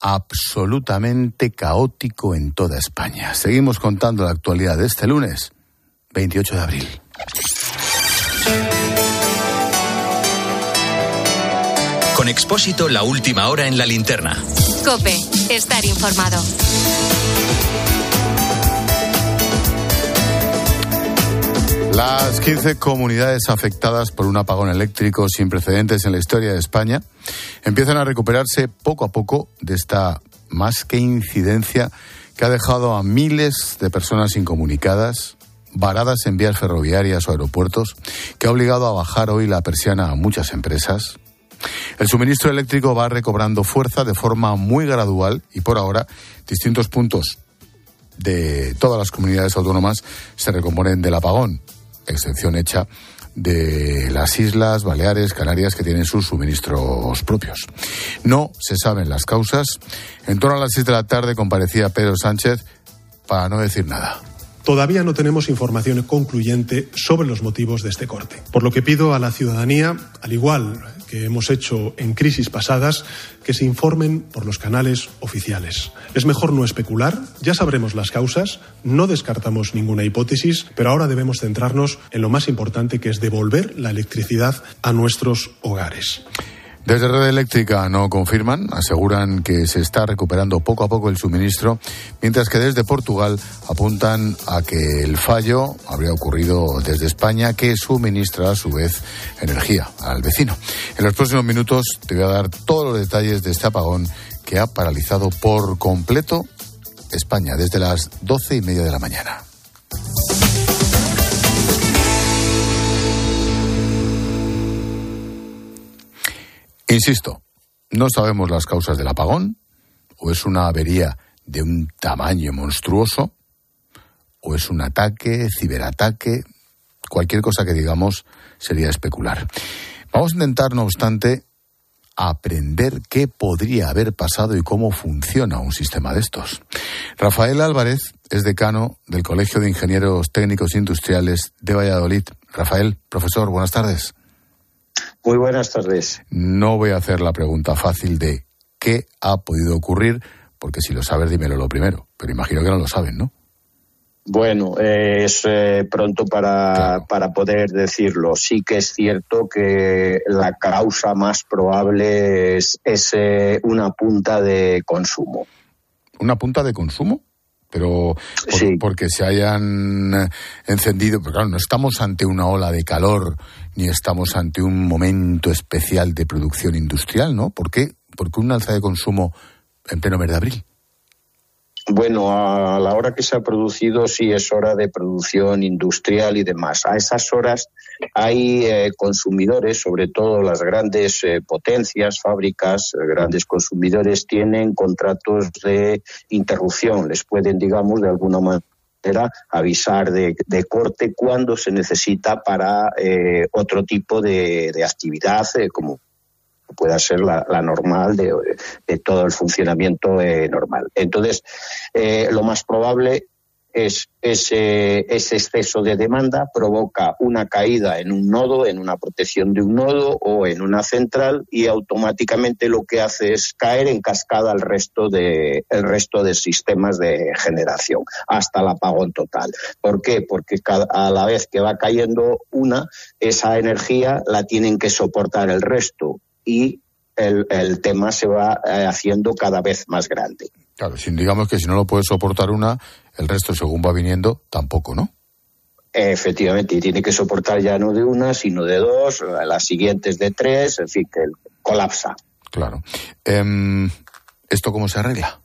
absolutamente caótico en toda España. Seguimos contando la actualidad de este lunes, 28 de abril. Con Expósito, la última hora en la linterna. Cope, estar informado. Las 15 comunidades afectadas por un apagón eléctrico sin precedentes en la historia de España empiezan a recuperarse poco a poco de esta más que incidencia que ha dejado a miles de personas incomunicadas, varadas en vías ferroviarias o aeropuertos, que ha obligado a bajar hoy la persiana a muchas empresas. El suministro eléctrico va recobrando fuerza de forma muy gradual y por ahora distintos puntos de todas las comunidades autónomas se recomponen del apagón excepción hecha de las Islas Baleares, Canarias, que tienen sus suministros propios. No se saben las causas. En torno a las seis de la tarde comparecía Pedro Sánchez para no decir nada. Todavía no tenemos información concluyente sobre los motivos de este corte, por lo que pido a la ciudadanía, al igual que hemos hecho en crisis pasadas, que se informen por los canales oficiales. Es mejor no especular, ya sabremos las causas, no descartamos ninguna hipótesis, pero ahora debemos centrarnos en lo más importante que es devolver la electricidad a nuestros hogares. Desde Red Eléctrica no confirman, aseguran que se está recuperando poco a poco el suministro, mientras que desde Portugal apuntan a que el fallo habría ocurrido desde España, que suministra a su vez energía al vecino. En los próximos minutos te voy a dar todos los detalles de este apagón que ha paralizado por completo España desde las doce y media de la mañana. Insisto, no sabemos las causas del apagón, o es una avería de un tamaño monstruoso, o es un ataque, ciberataque, cualquier cosa que digamos sería especular. Vamos a intentar, no obstante, aprender qué podría haber pasado y cómo funciona un sistema de estos. Rafael Álvarez es decano del Colegio de Ingenieros Técnicos Industriales de Valladolid. Rafael, profesor, buenas tardes. Muy buenas tardes. No voy a hacer la pregunta fácil de qué ha podido ocurrir, porque si lo sabes, dímelo lo primero. Pero imagino que no lo saben, ¿no? Bueno, es eh, pronto para, para, poder decirlo. Sí que es cierto que la causa más probable es, es eh, una punta de consumo. ¿Una punta de consumo? pero porque se hayan encendido, pero claro, no estamos ante una ola de calor ni estamos ante un momento especial de producción industrial, ¿no? ¿Por qué? Porque un alza de consumo en pleno mes de abril. Bueno, a la hora que se ha producido sí es hora de producción industrial y demás. A esas horas hay eh, consumidores, sobre todo las grandes eh, potencias, fábricas, eh, grandes consumidores tienen contratos de interrupción. Les pueden, digamos, de alguna manera avisar de, corte cuando se necesita para otro tipo de, actividad, como pueda ser la, normal de, todo el funcionamiento normal. Entonces, lo más probable es ese, ese, exceso de demanda provoca una caída en un nodo, en una protección de un nodo o en una central y automáticamente lo que hace es caer en cascada el resto de, el resto de sistemas de generación hasta el apagón total. ¿Por qué? Porque a la vez que va cayendo una, esa energía la tienen que soportar el resto y el, el tema se va eh, haciendo cada vez más grande. Claro, sin, digamos que si no lo puede soportar una, el resto, según va viniendo, tampoco, ¿no? Efectivamente, y tiene que soportar ya no de una, sino de dos, las siguientes de tres, en fin, que colapsa. Claro. Em, ¿Esto cómo se arregla?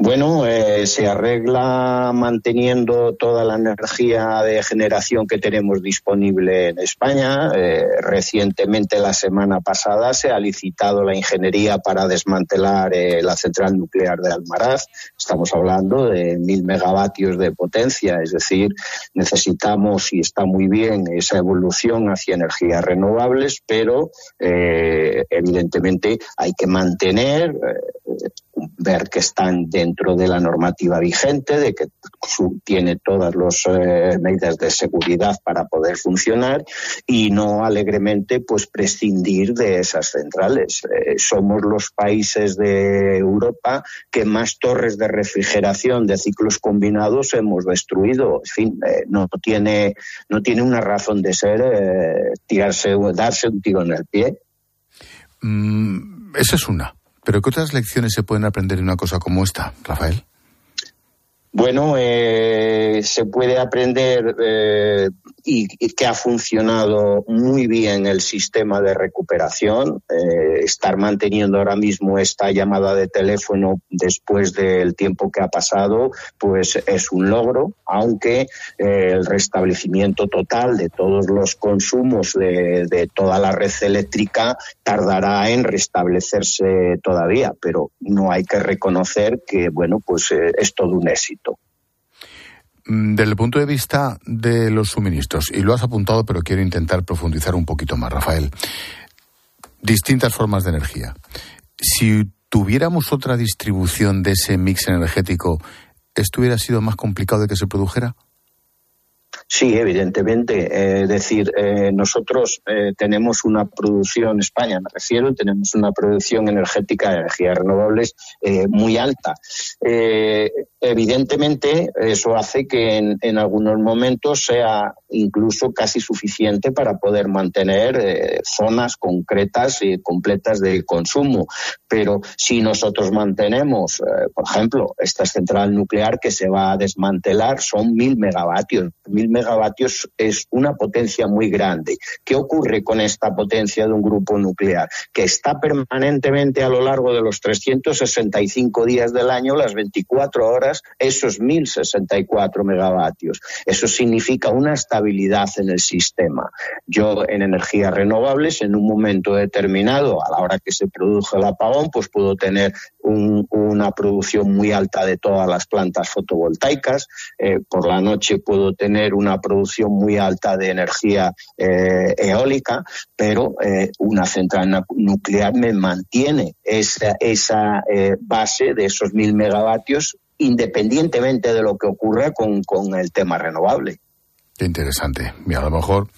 Bueno, eh, se arregla manteniendo toda la energía de generación que tenemos disponible en España. Eh, recientemente, la semana pasada, se ha licitado la ingeniería para desmantelar eh, la central nuclear de Almaraz. Estamos hablando de mil megavatios de potencia, es decir, necesitamos, y está muy bien, esa evolución hacia energías renovables, pero evidentemente hay que mantener ver que están dentro de la normativa vigente, de que tiene todas las eh, medidas de seguridad para poder funcionar y no alegremente pues prescindir de esas centrales. Eh, somos los países de Europa que más torres de refrigeración de ciclos combinados hemos destruido. En fin, eh, no tiene no tiene una razón de ser tirarse darse un tiro en el pie. Mm, esa es una. Pero ¿qué otras lecciones se pueden aprender de una cosa como esta, Rafael? Bueno, eh, se puede aprender eh, y, que ha funcionado muy bien el sistema de recuperación. Eh, estar manteniendo ahora mismo esta llamada de teléfono después del tiempo que ha pasado, pues es un logro, aunque el restablecimiento total de todos los consumos de, de toda la red eléctrica tardará en restablecerse todavía, pero no hay que reconocer que, bueno, pues es todo un éxito. Mm, desde el punto de vista de los suministros, y lo has apuntado, pero quiero intentar profundizar un poquito más, Rafael. Distintas formas de energía. Si tuviéramos otra distribución de ese mix energético, ¿esto hubiera sido más complicado de que se produjera? Sí, evidentemente. Es decir, eh, nosotros eh, tenemos una producción, España me refiero, tenemos una producción energética de energías renovables eh, muy alta. evidentemente, eso hace que en, en, algunos momentos sea incluso casi suficiente para poder mantener zonas concretas y completas de consumo. Pero si nosotros mantenemos, por ejemplo, esta central nuclear que se va a desmantelar, son mil megavatios. Mil megavatios es una potencia muy grande. ¿Qué ocurre con esta potencia de un grupo nuclear? Que está permanentemente a lo largo de los 365 días del año, las 24 horas, esos 1064 megavatios. Eso significa una estabilidad en el sistema. Yo en energías renovables, en un momento determinado, a la hora que se produce el apagón, pues puedo tener una producción muy alta de todas las plantas fotovoltaicas. Eh, por la noche puedo tener una producción muy alta de energía eh, eólica, pero eh, una central nuclear me mantiene esa, esa eh, base de esos mil megavatios independientemente de lo que ocurra con, el tema renovable. Qué interesante. Mira, a lo mejor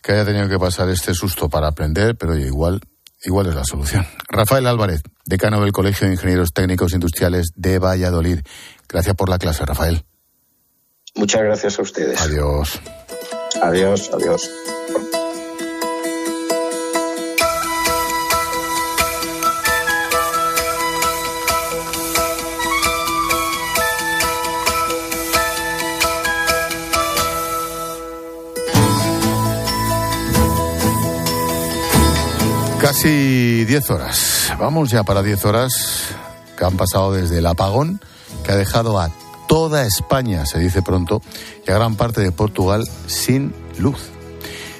que haya tenido que pasar este susto para aprender, pero igual, igual es la solución. Rafael Álvarez, decano del Colegio de Ingenieros Técnicos Industriales de Valladolid. Gracias por la clase, Rafael. Muchas gracias a ustedes. Adiós. Adiós, adiós. Casi 10 horas. Vamos ya para 10 horas que han pasado desde el apagón que ha dejado a toda España, se dice pronto, y a gran parte de Portugal sin luz.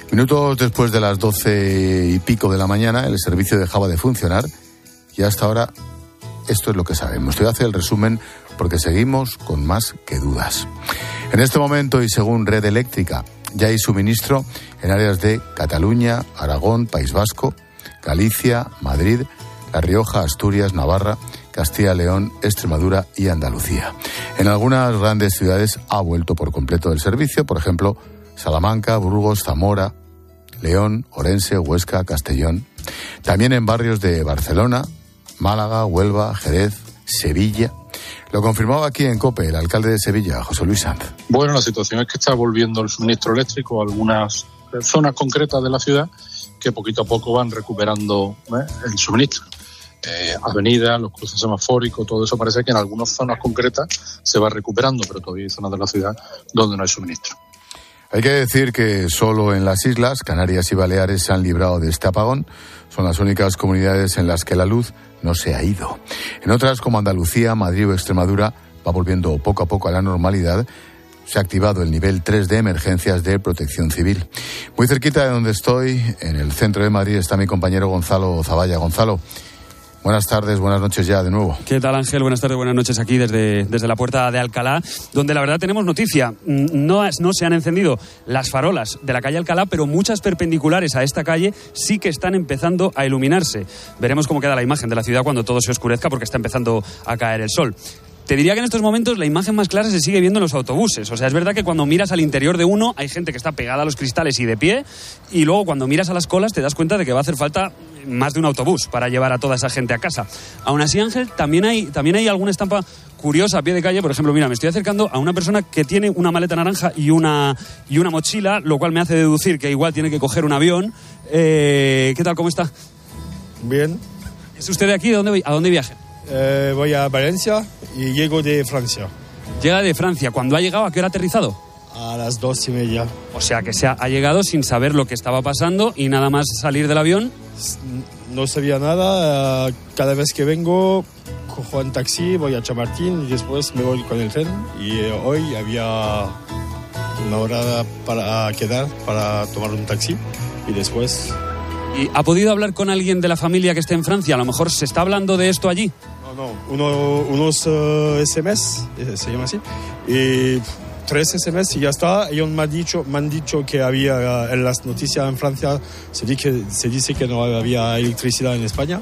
Minutos después de las doce y pico de la mañana, el servicio dejaba de funcionar y hasta ahora esto es lo que sabemos. Te voy a hacer el resumen porque seguimos con más que dudas. En este momento y según Red Eléctrica, ya hay suministro en áreas de Cataluña, Aragón, País Vasco, Galicia, Madrid, La Rioja, Asturias, Navarra Castilla, León, Extremadura y Andalucía. En algunas grandes ciudades ha vuelto por completo el servicio, por ejemplo, Salamanca, Burgos, Zamora, León, Orense, Huesca, Castellón. También en barrios de Barcelona, Málaga, Huelva, Jerez, Sevilla. Lo confirmaba aquí en COPE el alcalde de Sevilla, José Luis Sanz. Bueno, la situación es que está volviendo el suministro eléctrico a algunas zonas concretas de la ciudad que poquito a poco van recuperando ¿eh? el suministro eh, avenidas, los cruces semafóricos, todo eso parece que en algunas zonas concretas se va recuperando, pero todavía hay zonas de la ciudad donde no hay suministro. Hay que decir que solo en las islas, Canarias y Baleares, se han librado de este apagón. Son las únicas comunidades en las que la luz no se ha ido. En otras, como Andalucía, Madrid o Extremadura, va volviendo poco a poco a la normalidad. Se ha activado el nivel 3 de emergencias de protección civil. Muy cerquita de donde estoy, en el centro de Madrid, está mi compañero Gonzalo Zavalla. Gonzalo, Buenas tardes, buenas noches ya de nuevo. ¿Qué tal Ángel? Buenas tardes, buenas noches aquí desde, desde la puerta de Alcalá, donde la verdad tenemos noticia. Mm, no, no se han encendido las farolas de la calle Alcalá, pero muchas perpendiculares a esta calle sí que están empezando a iluminarse. Veremos cómo queda la imagen de la ciudad cuando todo se oscurezca porque está empezando a caer el sol. Te diría que en estos momentos la imagen más clara se sigue viendo en los autobuses. O sea, es verdad que cuando miras al interior de uno hay gente que está pegada a los cristales y de pie, y luego cuando miras a las colas te das cuenta de que va a hacer falta más de un autobús para llevar a toda esa gente a casa. Aún así, Ángel, también hay, también hay alguna estampa curiosa a pie de calle. Por ejemplo, mira, me estoy acercando a una persona que tiene una maleta naranja y una, y una mochila, lo cual me hace deducir que igual tiene que coger un avión. Eh, ¿Qué tal? ¿Cómo está? Bien. ¿Es usted de aquí? ¿De dónde, ¿A dónde viaja? Eh, voy a Valencia y llego de Francia. Llega de Francia. ¿Cuándo ha llegado? ¿A qué hora ha aterrizado? A las dos y media. O sea que se ha, ha llegado sin saber lo que estaba pasando y nada más salir del avión. No sabía nada. eh, Cada vez que vengo, cojo un taxi, voy a Chamartín y después me voy con el tren. Y eh, hoy había una hora para quedar para tomar un taxi y después ¿Y ha podido hablar con alguien de la familia que esté en Francia? A lo mejor se está hablando de esto allí. No, no, uno- unos eh, SMS, eh, se llama así, y tres SMS y ya está. Ellos me han dicho, me han dicho que había eh, en las noticias en Francia, se dice, se dice que no había electricidad en España.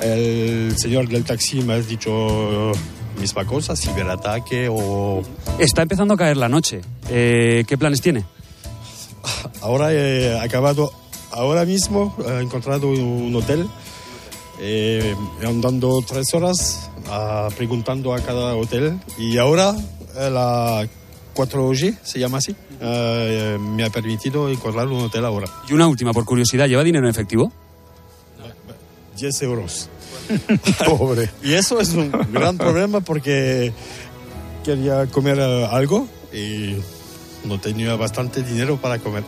El señor del taxi me ha dicho misma cosa, ciberataque o... Está empezando a caer la noche. Eh, ¿Qué planes tiene? Ahora he acabado, ahora mismo he encontrado un hotel, eh, andando tres horas ah, preguntando a cada hotel y ahora eh, la 4G, se llama así, eh, me ha permitido encontrar un hotel ahora. Y una última, por curiosidad, ¿lleva dinero en efectivo? 10 euros. Pobre. Y eso es un gran problema porque quería comer eh, algo y no tenía bastante dinero para comer.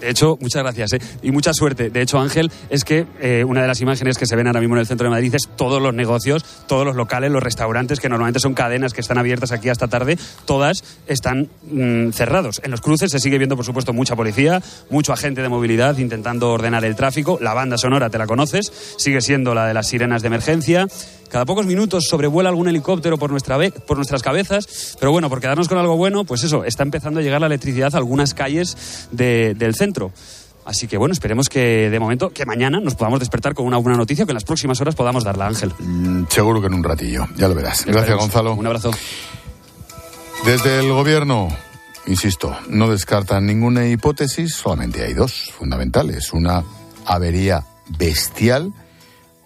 De hecho, muchas gracias ¿eh? y mucha suerte. De hecho, Ángel, es que eh, una de las imágenes que se ven ahora mismo en el centro de Madrid es todos los negocios, todos los locales, los restaurantes, que normalmente son cadenas que están abiertas aquí hasta tarde, todas están mm, cerrados. En los cruces se sigue viendo, por supuesto, mucha policía, mucho agente de movilidad intentando ordenar el tráfico. La banda sonora, te la conoces, sigue siendo la de las sirenas de emergencia. Cada pocos minutos sobrevuela algún helicóptero por, nuestra por nuestras cabezas, pero bueno, por quedarnos con algo bueno, pues eso, está empezando a llegar la electricidad a algunas calles de- del centro. Así que bueno, esperemos que de momento, que mañana nos podamos despertar con una buena noticia, que en las próximas horas podamos darla, Ángel. Mm, Seguro que en un ratillo, ya lo verás. Gracias, Esperemos. Gonzalo. Un abrazo. Desde el gobierno, insisto, no descartan ninguna hipótesis, solamente hay dos fundamentales. Una avería bestial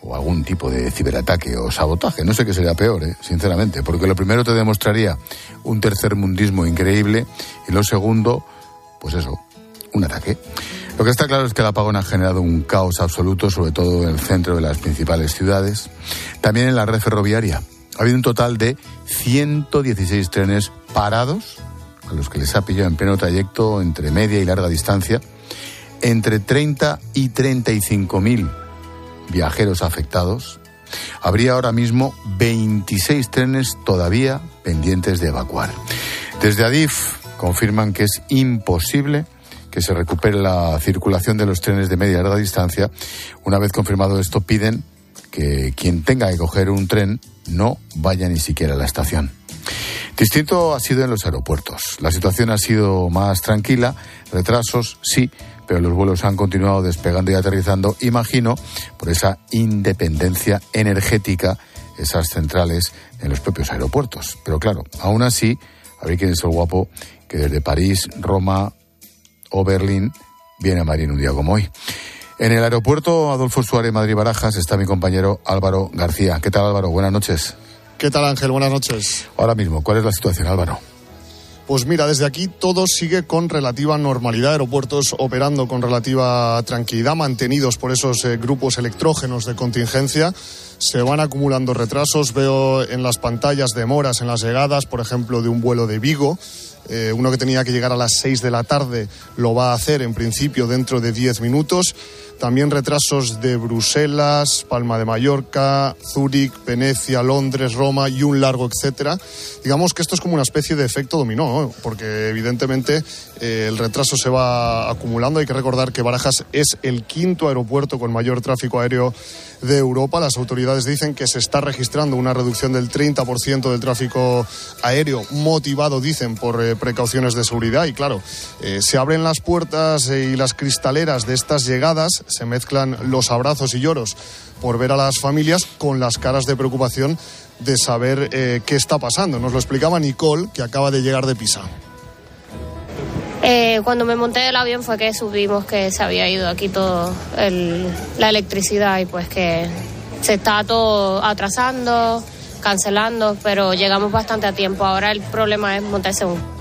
o algún tipo de ciberataque o sabotaje. No sé qué sería peor, ¿eh? sinceramente, porque lo primero te demostraría un tercer mundismo increíble y lo segundo, pues eso, un ataque. Lo que está claro es que el apagón ha generado un caos absoluto, sobre todo en el centro de las principales ciudades. También en la red ferroviaria. Ha habido un total de 116 trenes parados, a los que les ha pillado en pleno trayecto entre media y larga distancia, entre 30 y 35 mil viajeros afectados. Habría ahora mismo 26 trenes todavía pendientes de evacuar. Desde Adif confirman que es imposible que se recupere la circulación de los trenes de media larga distancia. Una vez confirmado esto, piden que quien tenga que coger un tren no vaya ni siquiera a la estación. Distinto ha sido en los aeropuertos. La situación ha sido más tranquila, retrasos sí, pero los vuelos han continuado despegando y aterrizando, imagino, por esa independencia energética, esas centrales en los propios aeropuertos. Pero claro, aún así, a ver quién es el guapo que desde París, Roma o Berlín viene a Madrid en un día como hoy. En el aeropuerto Adolfo Suárez Madrid Barajas está mi compañero Álvaro García. ¿Qué tal Álvaro? Buenas noches. ¿Qué tal Ángel? Buenas noches. Ahora mismo, ¿cuál es la situación Álvaro? Pues mira, desde aquí todo sigue con relativa normalidad, aeropuertos operando con relativa tranquilidad, mantenidos por esos eh, grupos electrógenos de contingencia. Se van acumulando retrasos, veo en las pantallas demoras en las llegadas, por ejemplo, de un vuelo de Vigo. Eh, uno que tenía que llegar a las 6 de la tarde lo va a hacer en principio dentro de 10 minutos. También retrasos de Bruselas, Palma de Mallorca, Zúrich, Venecia, Londres, Roma y un largo etcétera. Digamos que esto es como una especie de efecto dominó, porque evidentemente eh, el retraso se va acumulando. Hay que recordar que Barajas es el quinto aeropuerto con mayor tráfico aéreo de Europa. Las autoridades dicen que se está registrando una reducción del 30% del tráfico aéreo, motivado, dicen, por eh, precauciones de seguridad. Y claro, eh, se abren las puertas y las cristaleras de estas llegadas, se mezclan los abrazos y lloros por ver a las familias con las caras de preocupación de saber eh, qué está pasando. Nos lo explicaba Nicole, que acaba de llegar de Pisa. Eh, cuando me monté del avión fue que supimos que se había ido aquí todo la electricidad y pues que se está todo atrasando, cancelando, pero llegamos bastante a tiempo. Ahora el problema es montarse un.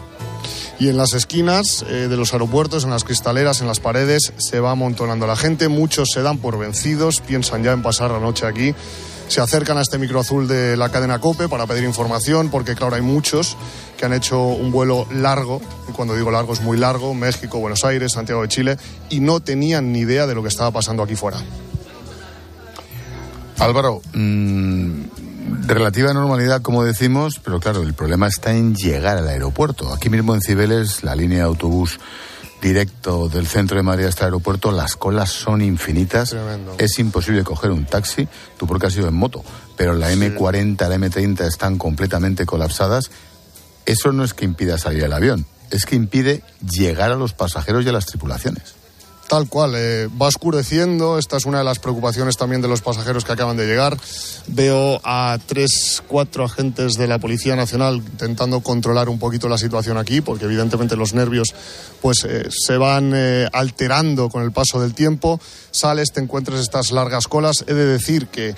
Y en las esquinas eh, de los aeropuertos, en las cristaleras, en las paredes, se va amontonando la gente. Muchos se dan por vencidos, piensan ya en pasar la noche aquí se acercan a este micro azul de la cadena COPE para pedir información, porque claro, hay muchos que han hecho un vuelo largo, y cuando digo largo es muy largo, México, Buenos Aires, Santiago de Chile, y no tenían ni idea de lo que estaba pasando aquí fuera. Álvaro, mmm, relativa normalidad, como decimos, pero claro, el problema está en llegar al aeropuerto. Aquí mismo en Cibeles, la línea de autobús directo del centro de Madrid hasta el aeropuerto, las colas son infinitas. Es imposible coger un taxi, tú porque has ido en moto, pero la M40, la M30 están completamente colapsadas. Eso no es que impida salir el avión, es que impide llegar a los pasajeros y a las tripulaciones. Tal cual, eh, va oscureciendo, esta es una de las preocupaciones también de los pasajeros que acaban de llegar. Veo a tres, cuatro agentes de la Policía Nacional intentando controlar un poquito la situación aquí, porque evidentemente los nervios pues eh, se van eh, alterando con el paso del tiempo. Sales, te encuentras estas largas colas. He de decir que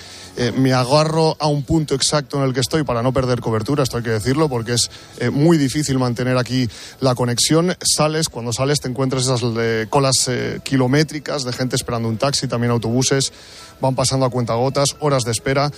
me agarro a un punto exacto en el que estoy para no perder cobertura, esto hay que decirlo, porque es muy difícil mantener aquí la conexión. Sales, cuando sales te encuentras esas colas kilométricas de gente esperando un taxi, también autobuses, van pasando a cuentagotas, horas de espera.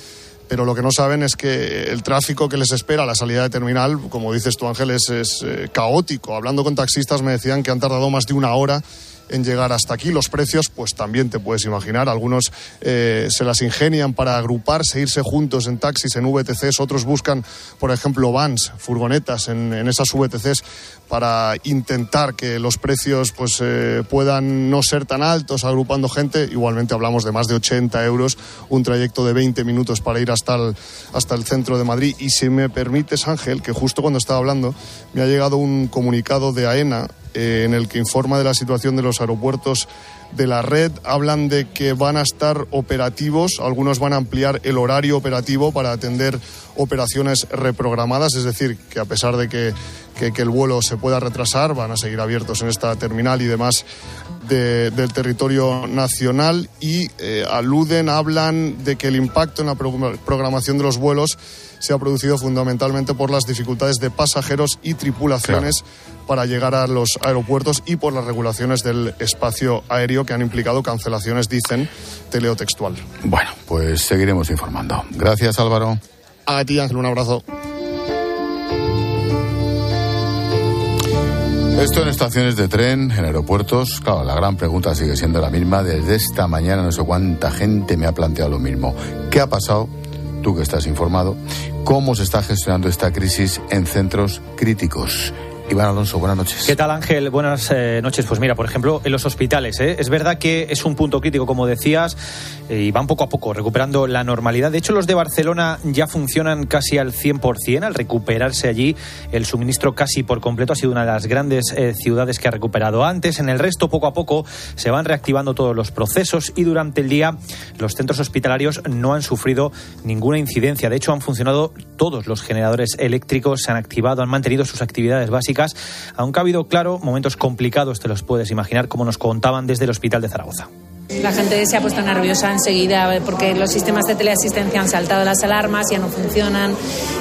Pero lo que no saben es que el tráfico que les espera a la salida de terminal, como dices tú Ángel, es, eh, caótico. Hablando con taxistas me decían que han tardado más de una hora en llegar hasta aquí. Los precios, pues también te puedes imaginar. Algunos eh, se las ingenian para agruparse, irse juntos en taxis, en VTCs. Otros buscan, por ejemplo, vans, furgonetas en, esas VTCs para intentar que los precios pues eh, puedan no ser tan altos agrupando gente. Igualmente hablamos de más de 80 euros, un trayecto de 20 minutos para ir hasta el, hasta el centro de Madrid. Y si me permites, Ángel, que justo cuando estaba hablando me ha llegado un comunicado de AENA eh, en el que informa de la situación de los aeropuertos de la red. Hablan de que van a estar operativos, algunos van a ampliar el horario operativo para atender operaciones reprogramadas, es decir, que a pesar de que, el vuelo se pueda retrasar, van a seguir abiertos en esta terminal y demás del territorio nacional y eh, aluden, hablan de que el impacto en la programación de los vuelos se ha producido fundamentalmente por las dificultades de pasajeros y tripulaciones para llegar a los aeropuertos y por las regulaciones del espacio aéreo que han implicado cancelaciones, dicen, teleotextual. Bueno, pues seguiremos informando. Gracias, Álvaro. A ti, Ángel, un abrazo. Esto en estaciones de tren, en aeropuertos, claro, la gran pregunta sigue siendo la misma. Desde esta mañana no sé cuánta gente me ha planteado lo mismo. ¿Qué ha pasado? Tú que estás informado, ¿cómo se está gestionando esta crisis en centros críticos? Iván Alonso, buenas noches. ¿Qué tal Ángel? Buenas eh, noches. Pues mira, por ejemplo, en los hospitales, ¿eh? es verdad que es un punto crítico, como decías, eh, y van poco a poco recuperando la normalidad. De hecho, los de Barcelona ya funcionan casi al 100%, al recuperarse allí el suministro casi por completo. Ha sido una de las grandes ciudades que ha recuperado antes. En el resto, poco a poco, se van reactivando todos los procesos y durante el día los centros hospitalarios no han sufrido ninguna incidencia. De hecho, han funcionado todos los generadores eléctricos, se han activado, han mantenido sus actividades básicas aunque ha habido, claro, momentos complicados, te los puedes imaginar, como nos contaban desde el Hospital de Zaragoza. La gente se ha puesto nerviosa enseguida porque los sistemas de teleasistencia han saltado las alarmas, ya no funcionan.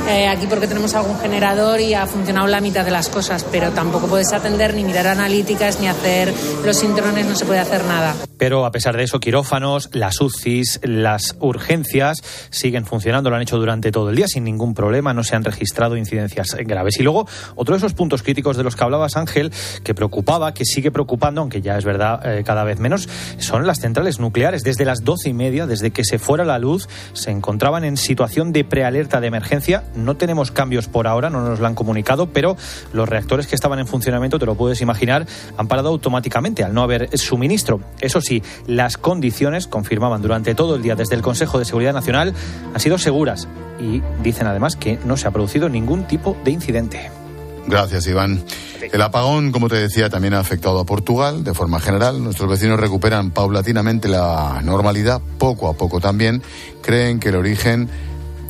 Eh, aquí porque tenemos algún generador y ha funcionado la mitad de las cosas, pero tampoco puedes atender ni mirar analíticas ni hacer los sintrones, no se puede hacer nada. Pero a pesar de eso, quirófanos, las UCIs, las urgencias siguen funcionando, lo han hecho durante todo el día sin ningún problema, no se han registrado incidencias graves. Y luego, otro de esos puntos críticos de los que hablabas, Ángel, que preocupaba, que sigue preocupando, aunque ya es verdad eh, cada vez menos, son las centrales nucleares. Desde las doce y media, desde que se fuera la luz, se encontraban en situación de prealerta de emergencia. No tenemos cambios por ahora, no nos lo han comunicado, pero los reactores que estaban en funcionamiento, te lo puedes imaginar, han parado automáticamente al no haber suministro. Eso sí, las condiciones, confirmaban durante todo el día desde el Consejo de Seguridad Nacional, han sido seguras y dicen además que no se ha producido ningún tipo de incidente. Gracias, Iván. El apagón, como te decía, también ha afectado a Portugal de forma general. Nuestros vecinos recuperan paulatinamente la normalidad, poco a poco también. Creen que el origen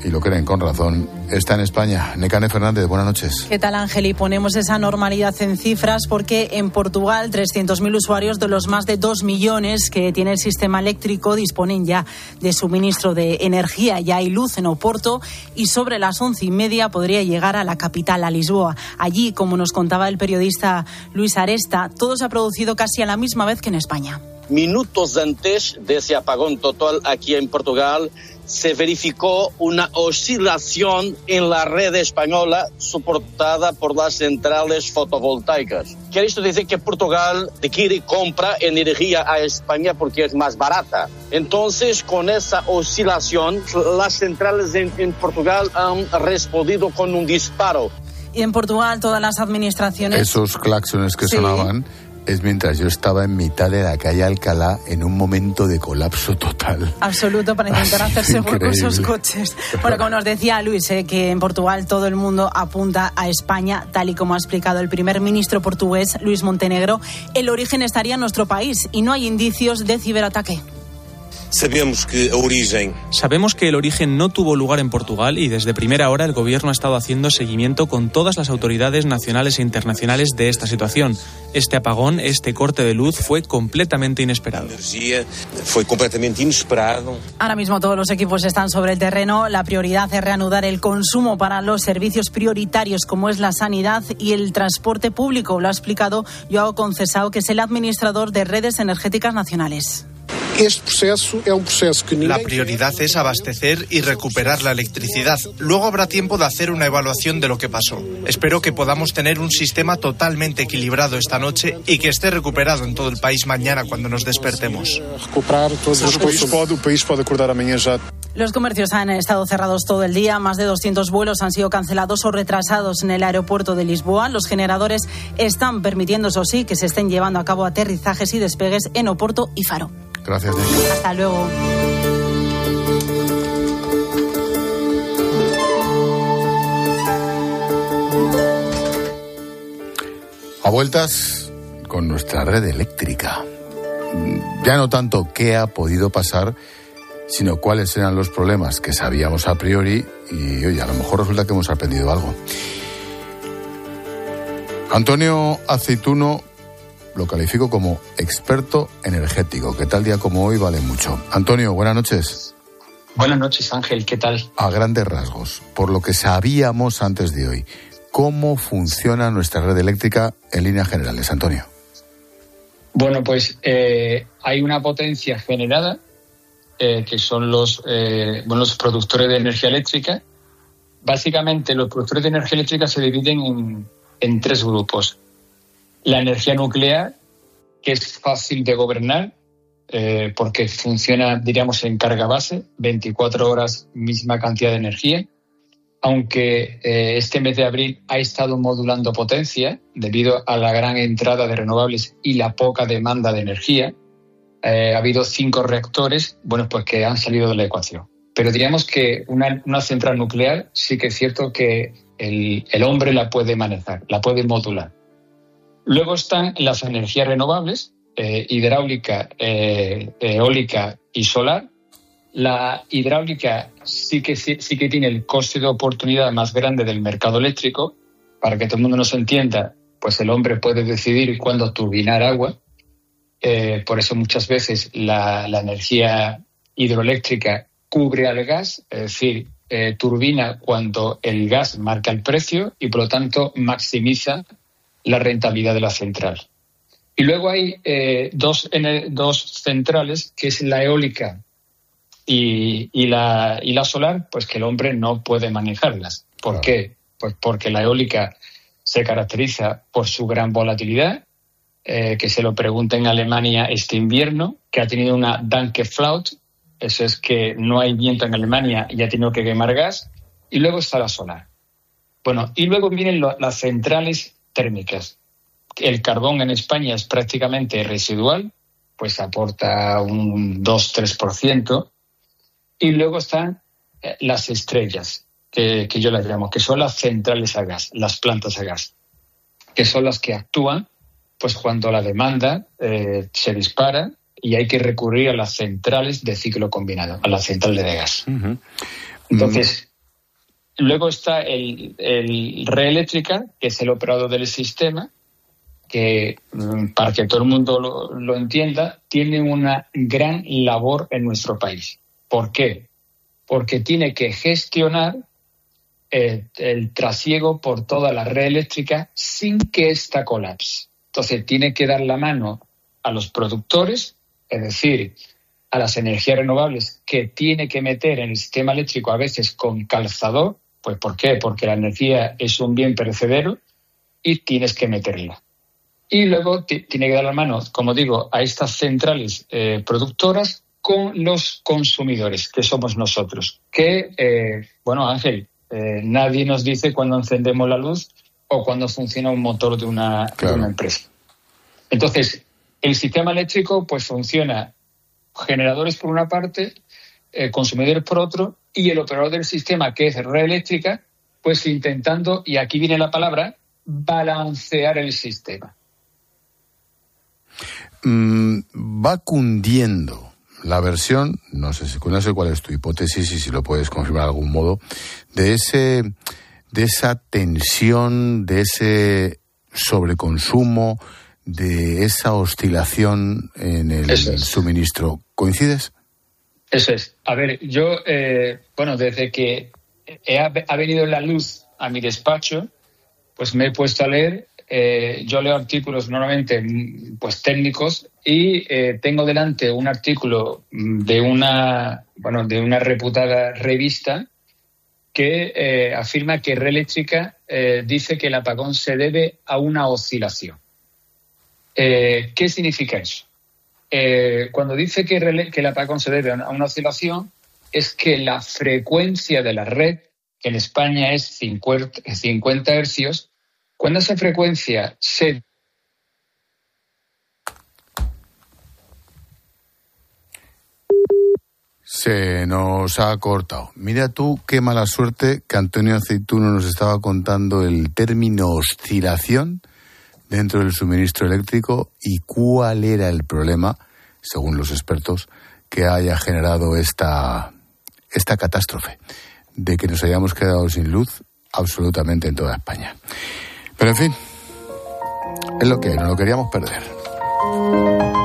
y lo creen con razón, está en España. Necane Fernández, buenas noches. ¿Qué tal, Ángel? Y ponemos esa normalidad en cifras porque en Portugal 300.000 usuarios de los más de 2 millones que tiene el sistema eléctrico disponen ya de suministro de energía. Ya hay luz en Oporto y sobre las once y media podría llegar a la capital, a Lisboa. Allí, como nos contaba el periodista Luis Aresta, todo se ha producido casi a la misma vez que en España. Minutos antes de ese apagón total aquí en Portugal, se verificó una oscilación en la red española soportada por las centrales fotovoltaicas. Quiere esto decir que Portugal adquiere compra energía a España porque es más barata. Entonces, con esa oscilación, las centrales en, en Portugal han respondido con un disparo. Y en Portugal todas las administraciones... Esos claxones que Sí. sonaban es mientras yo estaba en mitad de la calle Alcalá en un momento de colapso total. absoluto para intentar hacerse hueco esos coches. Bueno, como nos decía Luis, eh, que en Portugal todo el mundo apunta a España, tal y como ha explicado el primer ministro portugués, Luis Montenegro, el origen estaría en nuestro país y no hay indicios de ciberataque. Sabemos que a origem Sabemos que el origen no tuvo lugar en Portugal y desde primera hora el gobierno ha estado haciendo seguimiento con todas las autoridades nacionales e internacionales de esta situación. Este apagón, este corte de luz fue completamente inesperado. energia foi completamente inesperado. Ahora mismo todos los equipos están sobre el terreno. La prioridad es reanudar el consumo para los servicios prioritarios como es la sanidad y el transporte público. Lo ha explicado Joao Concesao, que es el administrador de redes energéticas nacionales. Proceso é proceso que La prioridad es abastecer y recuperar la electricidad. Luego habrá tiempo de hacer una evaluación de lo que pasó. Espero que podamos tener un sistema totalmente equilibrado esta noche y que esté recuperado en todo el país mañana cuando nos despertemos. Los comercios han estado cerrados todo el día. Más de 200 vuelos han sido cancelados o retrasados en el aeropuerto de Lisboa. Los generadores están permitiendo, eso sí, que se estén llevando a cabo aterrizajes y despegues en Oporto y Faro. Gracias, Nick. Hasta luego. A vueltas con nuestra red eléctrica. Ya no tanto qué ha podido pasar, sino cuáles eran los problemas que sabíamos a priori y, oye, a lo mejor resulta que hemos aprendido algo. Antonio Aceituno lo califico como experto energético, que tal día como hoy vale mucho. Antonio, buenas noches. Buenas noches, Ángel. ¿Qué tal? A grandes rasgos, por lo que sabíamos antes de hoy, ¿cómo funciona nuestra red eléctrica en líneas generales, Antonio? Bueno, pues eh, hay una potencia generada, eh, que son los, eh, productores de energía eléctrica. Básicamente, los productores de energía eléctrica se dividen en, en tres grupos. La energía nuclear, que es fácil de gobernar, eh, porque funciona, diríamos, en carga base, 24 horas, misma cantidad de energía. Aunque eh, este mes de abril ha estado modulando potencia debido a la gran entrada de renovables y la poca demanda de energía, eh, ha habido cinco reactores, bueno, pues que han salido de la ecuación. Pero diríamos que una, central nuclear sí que es cierto que el, hombre la puede manejar, la puede modular. Luego están las energías renovables, eh, hidráulica, eh, eólica y solar. La hidráulica sí que, sí, sí que tiene el coste de oportunidad más grande del mercado eléctrico. Para que todo el mundo nos entienda, pues el hombre puede decidir cuándo turbinar agua. Eh, por eso muchas veces la, la, energía hidroeléctrica cubre al gas, es decir, eh, turbina cuando el gas marca el precio y por lo tanto maximiza la rentabilidad de la central. Y luego hay eh, dos, dos, centrales, que es la eólica y, y, la, y, la, solar, pues que el hombre no puede manejarlas. ¿Por claro. qué? Pues porque la eólica se caracteriza por su gran volatilidad, eh, que se lo pregunta en Alemania este invierno, que ha tenido una Dankeflaut, eso es que no hay viento en Alemania y ha tenido que quemar gas, y luego está la solar. Bueno, y luego vienen las centrales térmicas. El carbón en España es prácticamente residual, pues aporta un 2-3%. Y luego están las estrellas, que, que, yo las llamo, que son las centrales a gas, las plantas a gas. que son las que actúan pues cuando la demanda eh, se dispara y hay que recurrir a las centrales de ciclo combinado, a las centrales de gas. Entonces, luego está el, el red eléctrica, que es el operador del sistema, que mm, para que todo el mundo lo, lo entienda, tiene una gran labor en nuestro país. ¿Por qué? Porque tiene que gestionar eh, el trasiego por toda la red eléctrica sin que ésta colapse. Entonces tiene que dar la mano a los productores, es decir, a las energías renovables que tiene que meter en el sistema eléctrico a veces con calzador. Pues ¿por qué? Porque la energía es un bien perecedero y tienes que meterla. Y luego tiene que dar la mano, como digo, a estas centrales eh, productoras con los consumidores, que somos nosotros. Que, eh, bueno, Ángel, eh, nadie nos dice cuando encendemos la luz o cuando funciona un motor de una, de una empresa. Entonces, el sistema eléctrico pues funciona generadores por una parte, eh, consumidores por otro, y el operador del sistema, que es red eléctrica, pues intentando, y aquí viene la palabra, balancear el sistema. Mm, va cundiendo la versión, no sé, si- no sé cuál es tu hipótesis y si lo puedes confirmar de algún modo, de ese, de esa tensión, de ese sobreconsumo, de esa oscilación en el es. suministro. ¿Coincides? Eso es. A ver, yo, eh, bueno, desde que he- ha venido la luz a mi despacho, pues me he puesto a leer. eh, yo leo artículos normalmente mm, pues técnicos y eh, tengo delante un artículo mm, de una, bueno, de una reputada revista que eh, afirma que Red Eléctrica eh, dice que el apagón se debe a una oscilación. Eh, ¿Qué significa eso? Cuando dice que, rele- que el apagón se debe a una, a una oscilación, es que la frecuencia de la red, que en España es 50, 50 hercios, cuando esa frecuencia se Se nos ha cortado. Mira tú qué mala suerte que Antonio Aceituno nos estaba contando el término oscilación dentro del suministro eléctrico y cuál era el problema, según los expertos, que haya generado esta, esta catástrofe de que nos hayamos quedado sin luz absolutamente en toda España. Pero en fin, es lo que no lo queríamos perder.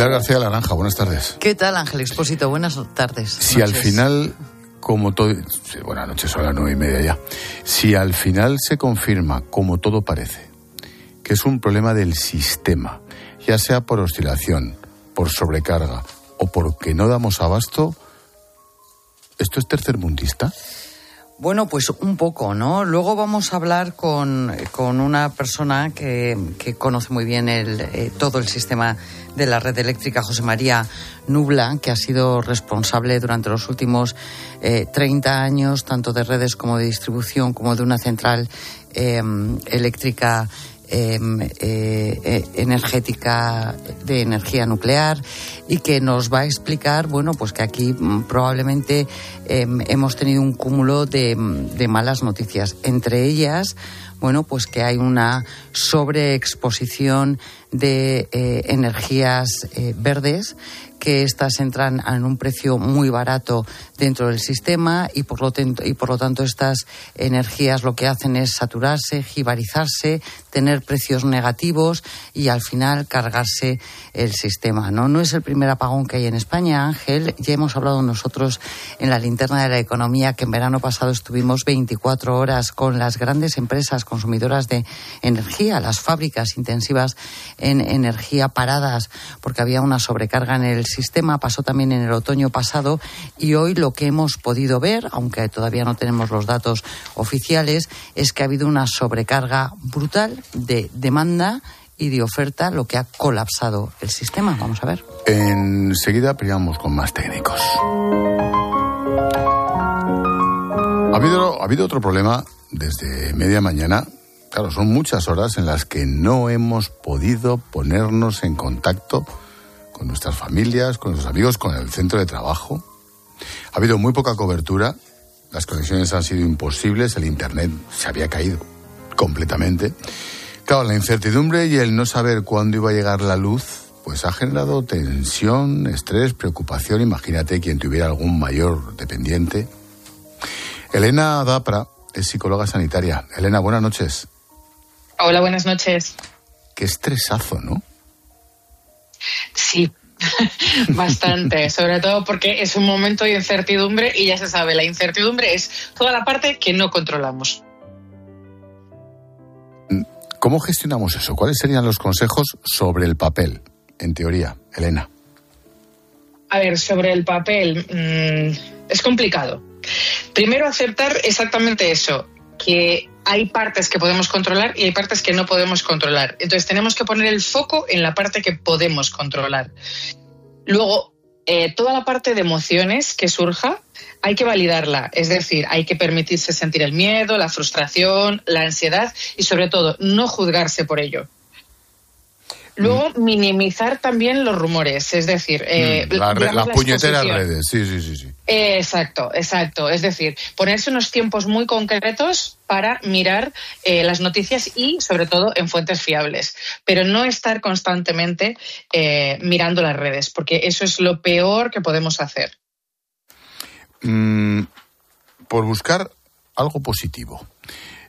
Pilar García Laranja, buenas tardes. ¿Qué tal, Ángel Expósito? Buenas tardes. Si al final, como todo. sí, Buenas noches, son las nueve y media ya. Si al final se confirma, como todo parece, que es un problema del sistema, ya sea por oscilación, por sobrecarga o porque no damos abasto, ¿esto es tercermundista? Bueno, pues un poco, ¿no? Luego vamos a hablar con, con una persona que, que conoce muy bien el, eh, todo el sistema de la red eléctrica, José María Nubla, que ha sido responsable durante los últimos eh, 30 años, tanto de redes como de distribución, como de una central eh, eléctrica eh, eh, eh, energética de energía nuclear y que nos va a explicar, bueno, pues que aquí mm, probablemente eh, hemos tenido un cúmulo de, mm, de malas noticias. Entre ellas, bueno, pues que hay una sobreexposición de eh, energías verdes que estas entran en un precio muy barato dentro del sistema y por lo tanto, y por lo tanto estas energías lo que hacen es saturarse, jibarizarse, tener precios negativos y al final cargarse el sistema. ¿no? no es el primer apagón que hay en España, Ángel. Ya hemos hablado nosotros en la linterna de la economía que en verano pasado estuvimos 24 horas con las grandes empresas consumidoras de energía, las fábricas intensivas en energía paradas porque había una sobrecarga en el sistema. Pasó también en el otoño pasado y hoy lo que hemos podido ver, aunque todavía no tenemos los datos oficiales, es que ha habido una sobrecarga brutal de demanda y de oferta, lo que ha colapsado el sistema. Vamos a ver. Enseguida peleamos con más técnicos. Ha habido, ha habido otro problema desde media mañana Claro, son muchas horas en las que no hemos podido ponernos en contacto con nuestras familias, con nuestros amigos, con el centro de trabajo. Ha habido muy poca cobertura, las conexiones han sido imposibles, el Internet se había caído completamente. Claro, la incertidumbre y el no saber cuándo iba a llegar la luz, pues ha generado tensión, estrés, preocupación. Imagínate quien tuviera algún mayor dependiente. Elena Dapra es psicóloga sanitaria. Elena, buenas noches. Hola, buenas noches. Qué estresazo, ¿no? Sí, bastante, sobre todo porque es un momento de incertidumbre y ya se sabe, la incertidumbre es toda la parte que no controlamos. ¿Cómo gestionamos eso? ¿Cuáles serían los consejos sobre el papel, en teoría, Elena? A ver, sobre el papel, mmm, es complicado. Primero aceptar exactamente eso, que hay partes que podemos controlar y hay partes que no podemos controlar. Entonces tenemos que poner el foco en la parte que podemos controlar. Luego, eh, toda la parte de emociones que surja, hay que validarla. Es decir, hay que permitirse sentir el miedo, la frustración, la ansiedad y sobre todo no juzgarse por ello. Luego, minimizar también los rumores, es decir... Eh, mm, la, las puñeteras redes, sí, sí, sí. sí. Eh, exacto, exacto. Es decir, ponerse unos tiempos muy concretos para mirar eh, las noticias y, sobre todo, en fuentes fiables. Pero no estar constantemente eh, mirando las redes, porque eso es lo peor que podemos hacer. Mm, por buscar algo positivo.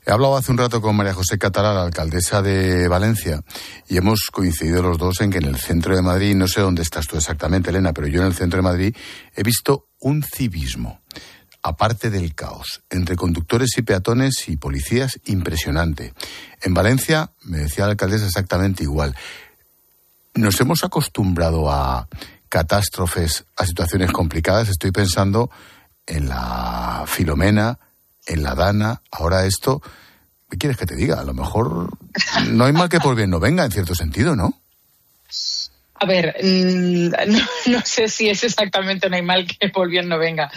He hablado hace un rato con María José Catalá, la alcaldesa de Valencia, y hemos coincidido los dos en que en el centro de Madrid, no sé dónde estás tú exactamente, Elena, pero yo en el centro de Madrid he visto un civismo, aparte del caos, entre conductores y peatones y policías, impresionante. En Valencia, me decía la alcaldesa exactamente igual. Nos hemos acostumbrado a catástrofes, a situaciones complicadas. Estoy pensando en la Filomena, en la Dana, ahora esto, ¿qué quieres que te diga? A lo mejor no hay mal que por bien no venga, en cierto sentido, ¿no? A ver, mm, no, sé si es exactamente no hay mal que por bien no venga,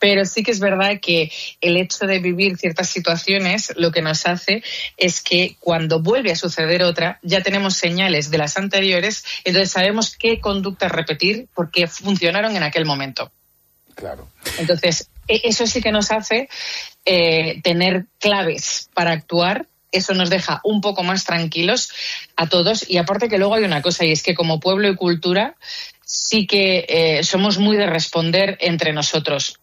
pero sí que es verdad que el hecho de vivir ciertas situaciones lo que nos hace es que cuando vuelve a suceder otra, ya tenemos señales de las anteriores, entonces sabemos qué conductas repetir porque funcionaron en aquel momento. Claro. Entonces, eso sí que nos hace eh, tener claves para actuar. Eso nos deja un poco más tranquilos a todos. Y aparte que luego hay una cosa, y es que como pueblo y cultura sí que eh, somos muy de responder entre nosotros.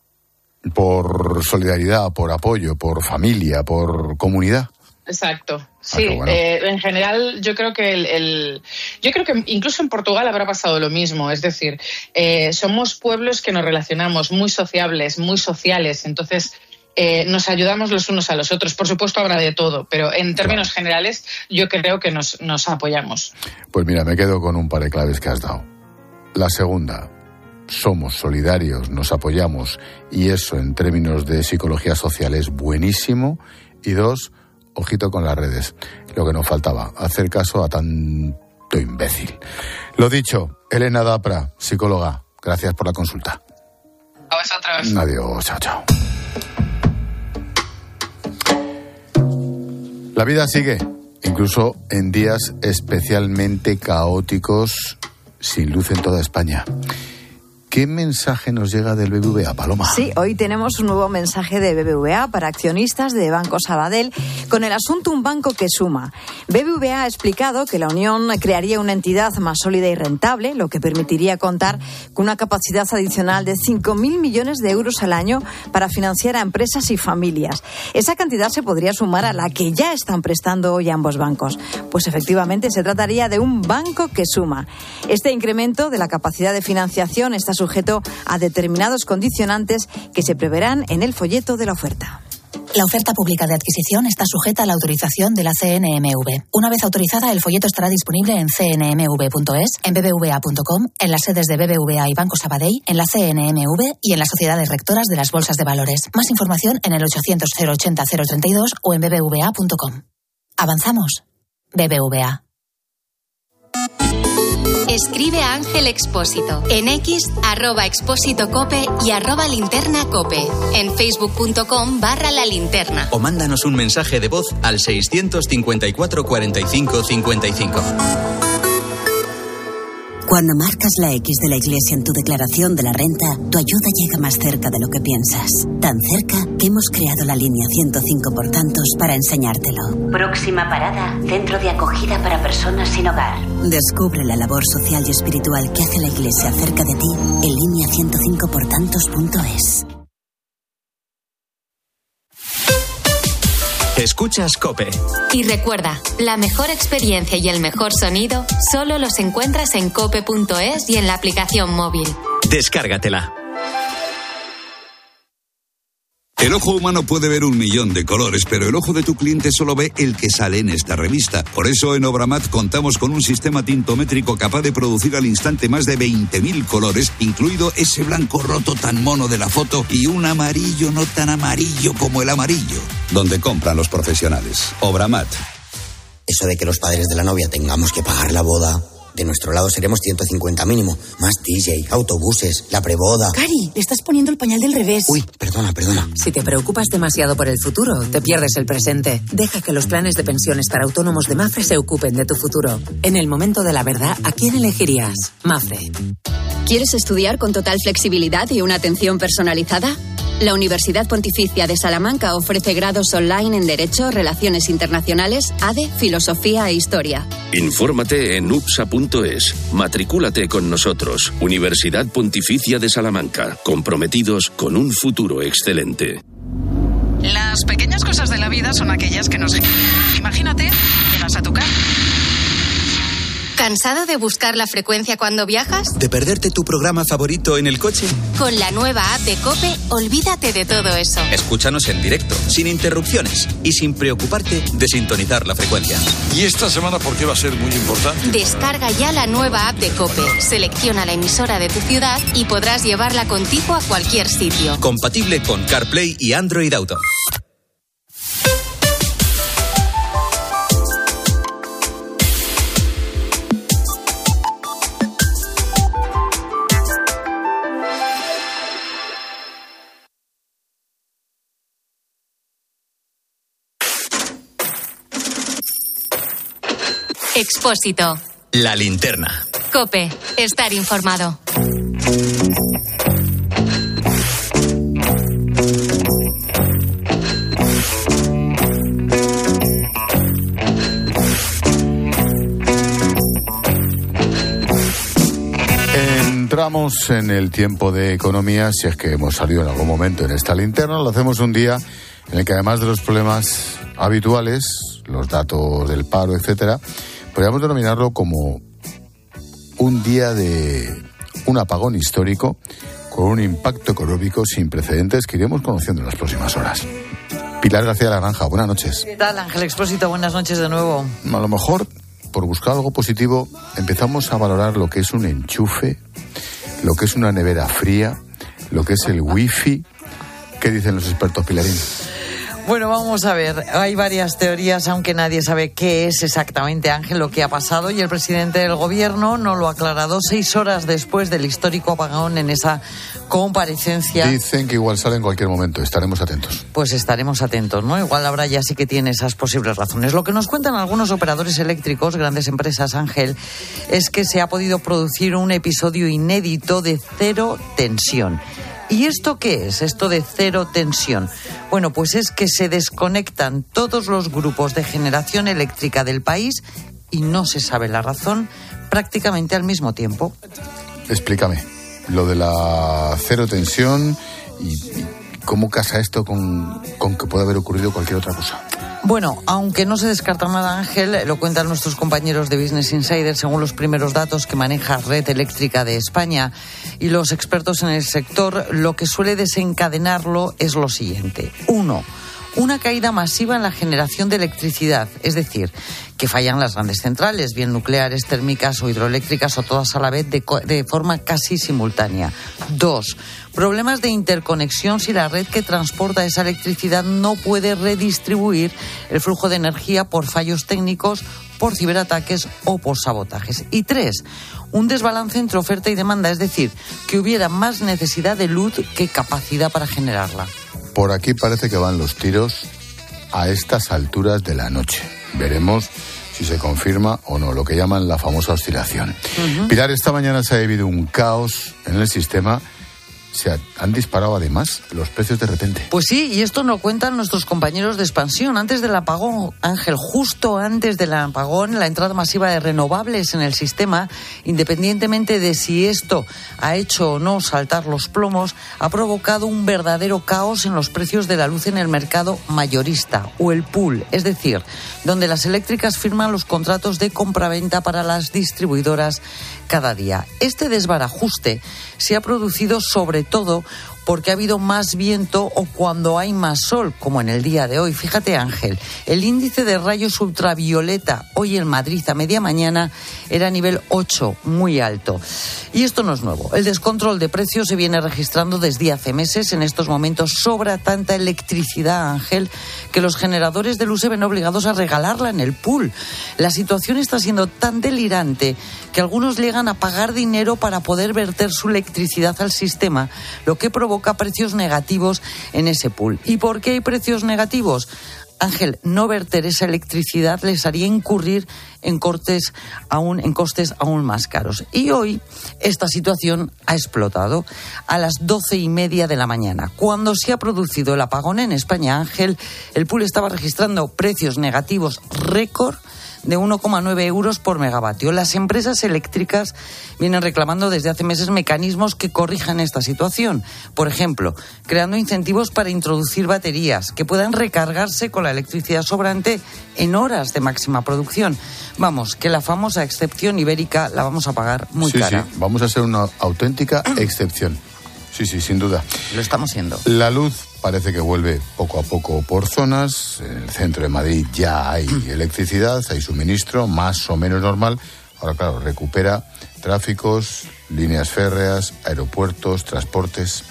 Por solidaridad, por apoyo, por familia, por comunidad. Exacto. Ah, sí, eh, en general yo creo que el, yo creo que incluso en Portugal habrá pasado lo mismo. Es decir, eh, somos pueblos que nos relacionamos muy sociables, muy sociales. Entonces eh, nos ayudamos los unos a los otros. Por supuesto habrá de todo, pero en términos generales yo creo que nos, nos apoyamos. Pues mira, me quedo con un par de claves que has dado. La segunda, somos solidarios, nos apoyamos y eso en términos de psicología social es buenísimo. Y dos, ojito con las redes. Lo que nos faltaba, hacer caso a tanto imbécil. Lo dicho, Elena Dapra, psicóloga, gracias por la consulta. A vosotros. Adiós, chao, chao. La vida sigue, incluso en días especialmente caóticos, sin luz en toda España. ¿Qué mensaje nos llega del BBVA, Paloma? Sí, hoy tenemos un nuevo mensaje de BBVA para accionistas de Banco Sabadell con el asunto Un banco que suma. BBVA ha explicado que la Unión crearía una entidad más sólida y rentable, lo que permitiría contar con una capacidad adicional de 5.000 millones de euros al año para financiar a empresas y familias. Esa cantidad se podría sumar a la que ya están prestando hoy ambos bancos. Pues efectivamente se trataría de un banco que suma. Este incremento de la capacidad de financiación está sujeto a determinados condicionantes que se preverán en el folleto de la oferta. La oferta pública de adquisición está sujeta a la autorización de la CNMV. Una vez autorizada, el folleto estará disponible en cnmv.es, en bbva.com, en las sedes de BBVA y Banco Sabadell, en la CNMV y en las sociedades rectoras de las bolsas de valores. Más información en el 800 080 032 o en bbva.com. Avanzamos. BBVA. Escribe a Ángel Expósito. En X, arroba expósito cope y arroba linterna cope. En facebook.com barra la linterna. O mándanos un mensaje de voz al 654 45 55. Cuando marcas la X de la iglesia en tu declaración de la renta, tu ayuda llega más cerca de lo que piensas. Tan cerca que hemos creado la línea 105 por tantos para enseñártelo. Próxima parada, centro de acogida para personas sin hogar. Descubre la labor social y espiritual que hace la iglesia cerca de ti en línea 105 por tantos.es. Escuchas Cope. Y recuerda, la mejor experiencia y el mejor sonido solo los encuentras en cope.es y en la aplicación móvil. Descárgatela. El ojo humano puede ver un millón de colores, pero el ojo de tu cliente solo ve el que sale en esta revista. Por eso en Obramat contamos con un sistema tintométrico capaz de producir al instante más de 20.000 colores, incluido ese blanco roto tan mono de la foto y un amarillo no tan amarillo como el amarillo. Donde compran los profesionales. Obramat. Eso de que los padres de la novia tengamos que pagar la boda, de nuestro lado seremos 150 mínimo. Más DJ, autobuses, la preboda. Cari, le estás poniendo el pañal del revés. Uy, perdona, perdona. Si te preocupas demasiado por el futuro, te pierdes el presente. Deja que los planes de pensiones para autónomos de Mafre se ocupen de tu futuro. En el momento de la verdad, ¿a quién elegirías? Mafre. ¿Quieres estudiar con total flexibilidad y una atención personalizada? La Universidad Pontificia de Salamanca ofrece grados online en Derecho, Relaciones Internacionales, ADE, Filosofía e Historia. Infórmate en upsa.es. Matricúlate con nosotros. Universidad Pontificia de Salamanca. Comprometidos con un futuro excelente. Las pequeñas cosas de la vida son aquellas que nos... Imagínate, llegas a tu casa. ¿Cansado de buscar la frecuencia cuando viajas? ¿De perderte tu programa favorito en el coche? Con la nueva app de Cope, olvídate de todo eso. Escúchanos en directo, sin interrupciones y sin preocuparte de sintonizar la frecuencia. ¿Y esta semana por qué va a ser muy importante? Descarga ya la nueva app de Cope, selecciona la emisora de tu ciudad y podrás llevarla contigo a cualquier sitio. Compatible con CarPlay y Android Auto. Expósito. La linterna. Cope, estar informado. Entramos en el tiempo de economía, si es que hemos salido en algún momento en esta linterna, lo hacemos un día en el que además de los problemas habituales, los datos del paro, etcétera, podríamos denominarlo como un día de un apagón histórico con un impacto económico sin precedentes que iremos conociendo en las próximas horas. Pilar García Laranja, buenas noches. ¿Qué tal, Ángel Expósito? Buenas noches de nuevo. A lo mejor, por buscar algo positivo, empezamos a valorar lo que es un enchufe, lo que es una nevera fría, lo que es el wifi. ¿Qué dicen los expertos, Pilarín? Bueno, vamos a ver. Hay varias teorías, aunque nadie sabe qué es exactamente, Ángel, lo que ha pasado. Y el presidente del gobierno no lo ha aclarado seis horas después del histórico apagón en esa comparecencia. Dicen que igual sale en cualquier momento. Estaremos atentos. Pues estaremos atentos, ¿no? Igual ahora ya sí que tiene esas posibles razones. Lo que nos cuentan algunos operadores eléctricos, grandes empresas, Ángel, es que se ha podido producir un episodio inédito de cero tensión. ¿Y esto qué es? Esto de cero tensión. Bueno, pues es que se desconectan todos los grupos de generación eléctrica del país y no se sabe la razón prácticamente al mismo tiempo. Explícame lo de la cero tensión y, cómo casa esto con, con que puede haber ocurrido cualquier otra cosa. Bueno, aunque no se descarta nada, Ángel, lo cuentan nuestros compañeros de Business Insider, según los primeros datos que maneja Red Eléctrica de España y los expertos en el sector, lo que suele desencadenarlo es lo siguiente. Uno, una caída masiva en la generación de electricidad, es decir, que fallan las grandes centrales, bien nucleares, térmicas o hidroeléctricas o todas a la vez de, de forma casi simultánea. Dos, problemas de interconexión si la red que transporta esa electricidad no puede redistribuir el flujo de energía por fallos técnicos por ciberataques o por sabotajes. Y tres, un desbalance entre oferta y demanda, es decir, que hubiera más necesidad de luz que capacidad para generarla. Por aquí parece que van los tiros a estas alturas de la noche. Veremos si se confirma o no, lo que llaman la famosa oscilación. Pilar, esta mañana se ha vivido un caos en el sistema se han disparado además los precios de repente. Pues sí, y esto nos cuentan nuestros compañeros de expansión. Antes del apagón, Ángel, justo antes del apagón, la entrada masiva de renovables en el sistema, independientemente de si esto ha hecho o no saltar los plomos, ha provocado un verdadero caos en los precios de la luz en el mercado mayorista o el pool, es decir, donde las eléctricas firman los contratos de compraventa para las distribuidoras cada día. Este desbarajuste se ha producido sobre todo porque ha habido más viento o cuando hay más sol, como en el día de hoy. Fíjate, Ángel, el índice de rayos ultravioleta hoy en Madrid a media mañana era nivel 8, muy alto. Y esto no es nuevo. El descontrol de precios se viene registrando desde hace meses. En estos momentos sobra tanta electricidad, Ángel, que los generadores de luz se ven obligados a regalarla en el pool. La situación está siendo tan delirante que algunos llegan a pagar dinero para poder verter su electricidad al sistema, lo que provoca precios negativos en ese pool. ¿Y por qué hay precios negativos? Ángel, no verter esa electricidad les haría incurrir en cortes aún, en costes aún más caros. Y hoy esta situación ha explotado a las doce y media de la mañana. Cuando se ha producido el apagón en España, Ángel, el pool estaba registrando precios negativos récord de 1,9 euros por megavatio. Las empresas eléctricas vienen reclamando desde hace meses mecanismos que corrijan esta situación. Por ejemplo, creando incentivos para introducir baterías que puedan recargarse con la electricidad sobrante en horas de máxima producción. Vamos, que la famosa excepción ibérica la vamos a pagar muy cara. Sí, vamos a ser una auténtica excepción. Sí, sí, sin duda. Lo estamos siendo. La luz parece que vuelve poco a poco por zonas. En el centro de Madrid ya hay electricidad, hay suministro más o menos normal. Ahora, claro, recupera tráficos, líneas férreas, aeropuertos, transportes.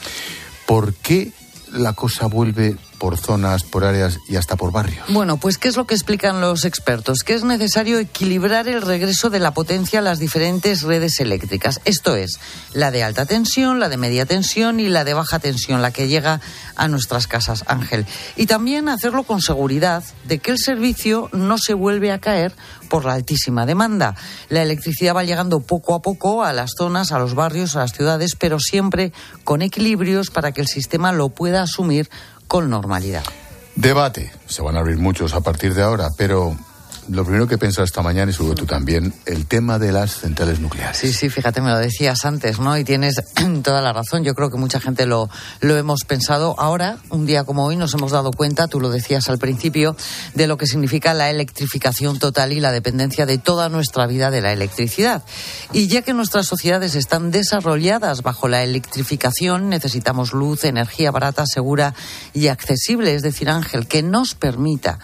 ¿Por qué la cosa vuelve por zonas, por áreas y hasta por barrios. Bueno, pues ¿qué es lo que explican los expertos? Que es necesario equilibrar el regreso de la potencia a las diferentes redes eléctricas. Esto es, la de alta tensión, la de media tensión y la de baja tensión, la que llega a nuestras casas, Ángel. Y también hacerlo con seguridad de que el servicio no se vuelve a caer por la altísima demanda. La electricidad va llegando poco a poco a las zonas, a los barrios, a las ciudades, pero siempre con equilibrios para que el sistema lo pueda asumir con normalidad. Debate. Se van a abrir muchos a partir de ahora, pero lo primero que he pensado esta mañana, y seguro tú también, el tema de las centrales nucleares. Sí, sí, fíjate, me lo decías antes, ¿no? Y tienes toda la razón. Yo creo que mucha gente lo, lo hemos pensado. Ahora, un día como hoy, nos hemos dado cuenta, tú lo decías al principio, de lo que significa la electrificación total y la dependencia de toda nuestra vida de la electricidad. Y ya que nuestras sociedades están desarrolladas bajo la electrificación, necesitamos luz, energía barata, segura y accesible. Es decir, Ángel, que nos permita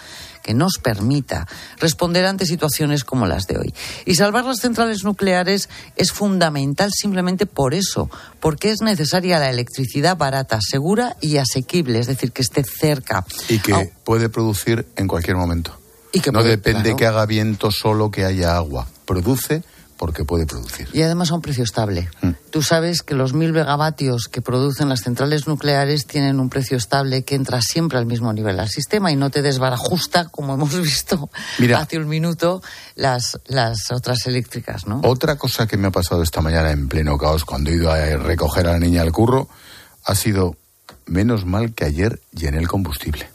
que nos permita responder ante situaciones como las de hoy. Y salvar las centrales nucleares es fundamental simplemente por eso, porque es necesaria la electricidad barata, segura y asequible, es decir, que esté cerca. Y que puede producir en cualquier momento. Y que no depende que haga viento solo que haya agua. Produce porque puede producir. Y además a un precio estable. Mm. Tú sabes que los mil megavatios que producen las centrales nucleares tienen un precio estable que entra siempre al mismo nivel al sistema y no te desbarajusta, como hemos visto hace un minuto, las, las otras eléctricas, ¿no? Otra cosa que me ha pasado esta mañana en pleno caos cuando he ido a recoger a la niña al curro ha sido menos mal que ayer llené el combustible.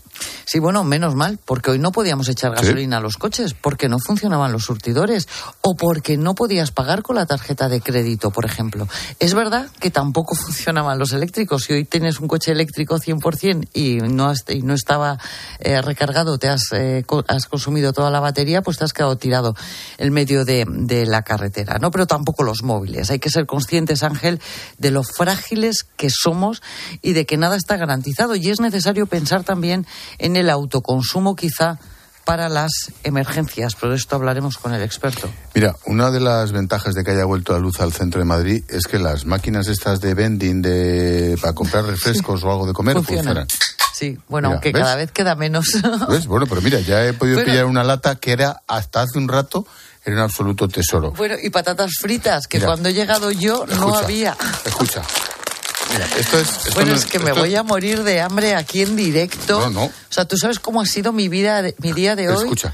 Sí, bueno, menos mal, porque hoy no podíamos echar gasolina a los coches, porque no funcionaban los surtidores o porque no podías pagar con la tarjeta de crédito, por ejemplo. Es verdad que tampoco funcionaban los eléctricos. Si hoy tienes un coche eléctrico 100% y no, y no estaba eh, recargado, te has, eh, has consumido toda la batería, pues te has quedado tirado en medio de, de la carretera, ¿no? Pero tampoco los móviles. Hay que ser conscientes, Ángel, de lo frágiles que somos y de que nada está garantizado. Y es necesario pensar también en el autoconsumo quizá para las emergencias, pero de esto hablaremos con el experto. Mira, una de las ventajas de que haya vuelto la luz al centro de Madrid es que las máquinas estas de vending de para comprar refrescos o algo de comer funcionan. Sí, bueno, Mira, aunque ¿ves? cada vez queda menos. ¿Ves? Bueno, pero mira, ya he podido Bueno. pillar una lata que era hasta hace un rato era un absoluto tesoro. bueno, y patatas fritas, que Mira. cuando he llegado yo no Escucha, había. Escucha. Mira, esto es. esto Bueno, no es que me voy a morir de hambre aquí en directo. No, no. O sea, ¿tú sabes cómo ha sido mi vida, mi día de hoy? Escucha.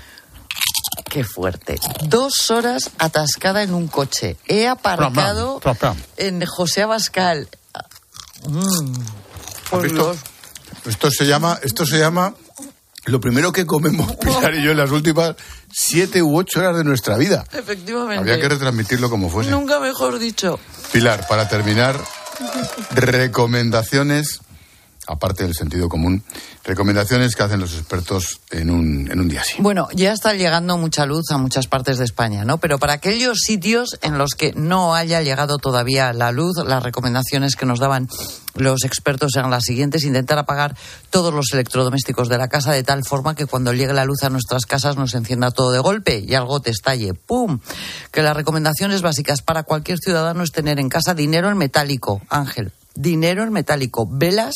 Qué fuerte. Dos horas atascada en un coche. He aparcado Pram, pram, pram. en José Abascal. Mm, por ¿Has. Esto se llama, esto se llama lo primero que comemos Pilar y yo en las últimas siete u ocho horas de nuestra vida. Efectivamente. Había que retransmitirlo como fuese. Nunca mejor dicho. Pilar, para terminar, recomendaciones, aparte del sentido común, recomendaciones que hacen los expertos en un, en un día así. Bueno, ya está llegando mucha luz a muchas partes de España, ¿no? Pero para aquellos sitios en los que no haya llegado todavía la luz, las recomendaciones que nos daban los expertos eran las siguientes: intentar apagar todos los electrodomésticos de la casa de tal forma que cuando llegue la luz a nuestras casas nos encienda todo de golpe y algo te estalle. ¡Pum! Que las recomendaciones básicas para cualquier ciudadano es tener en casa dinero en metálico, Ángel. Dinero en metálico, velas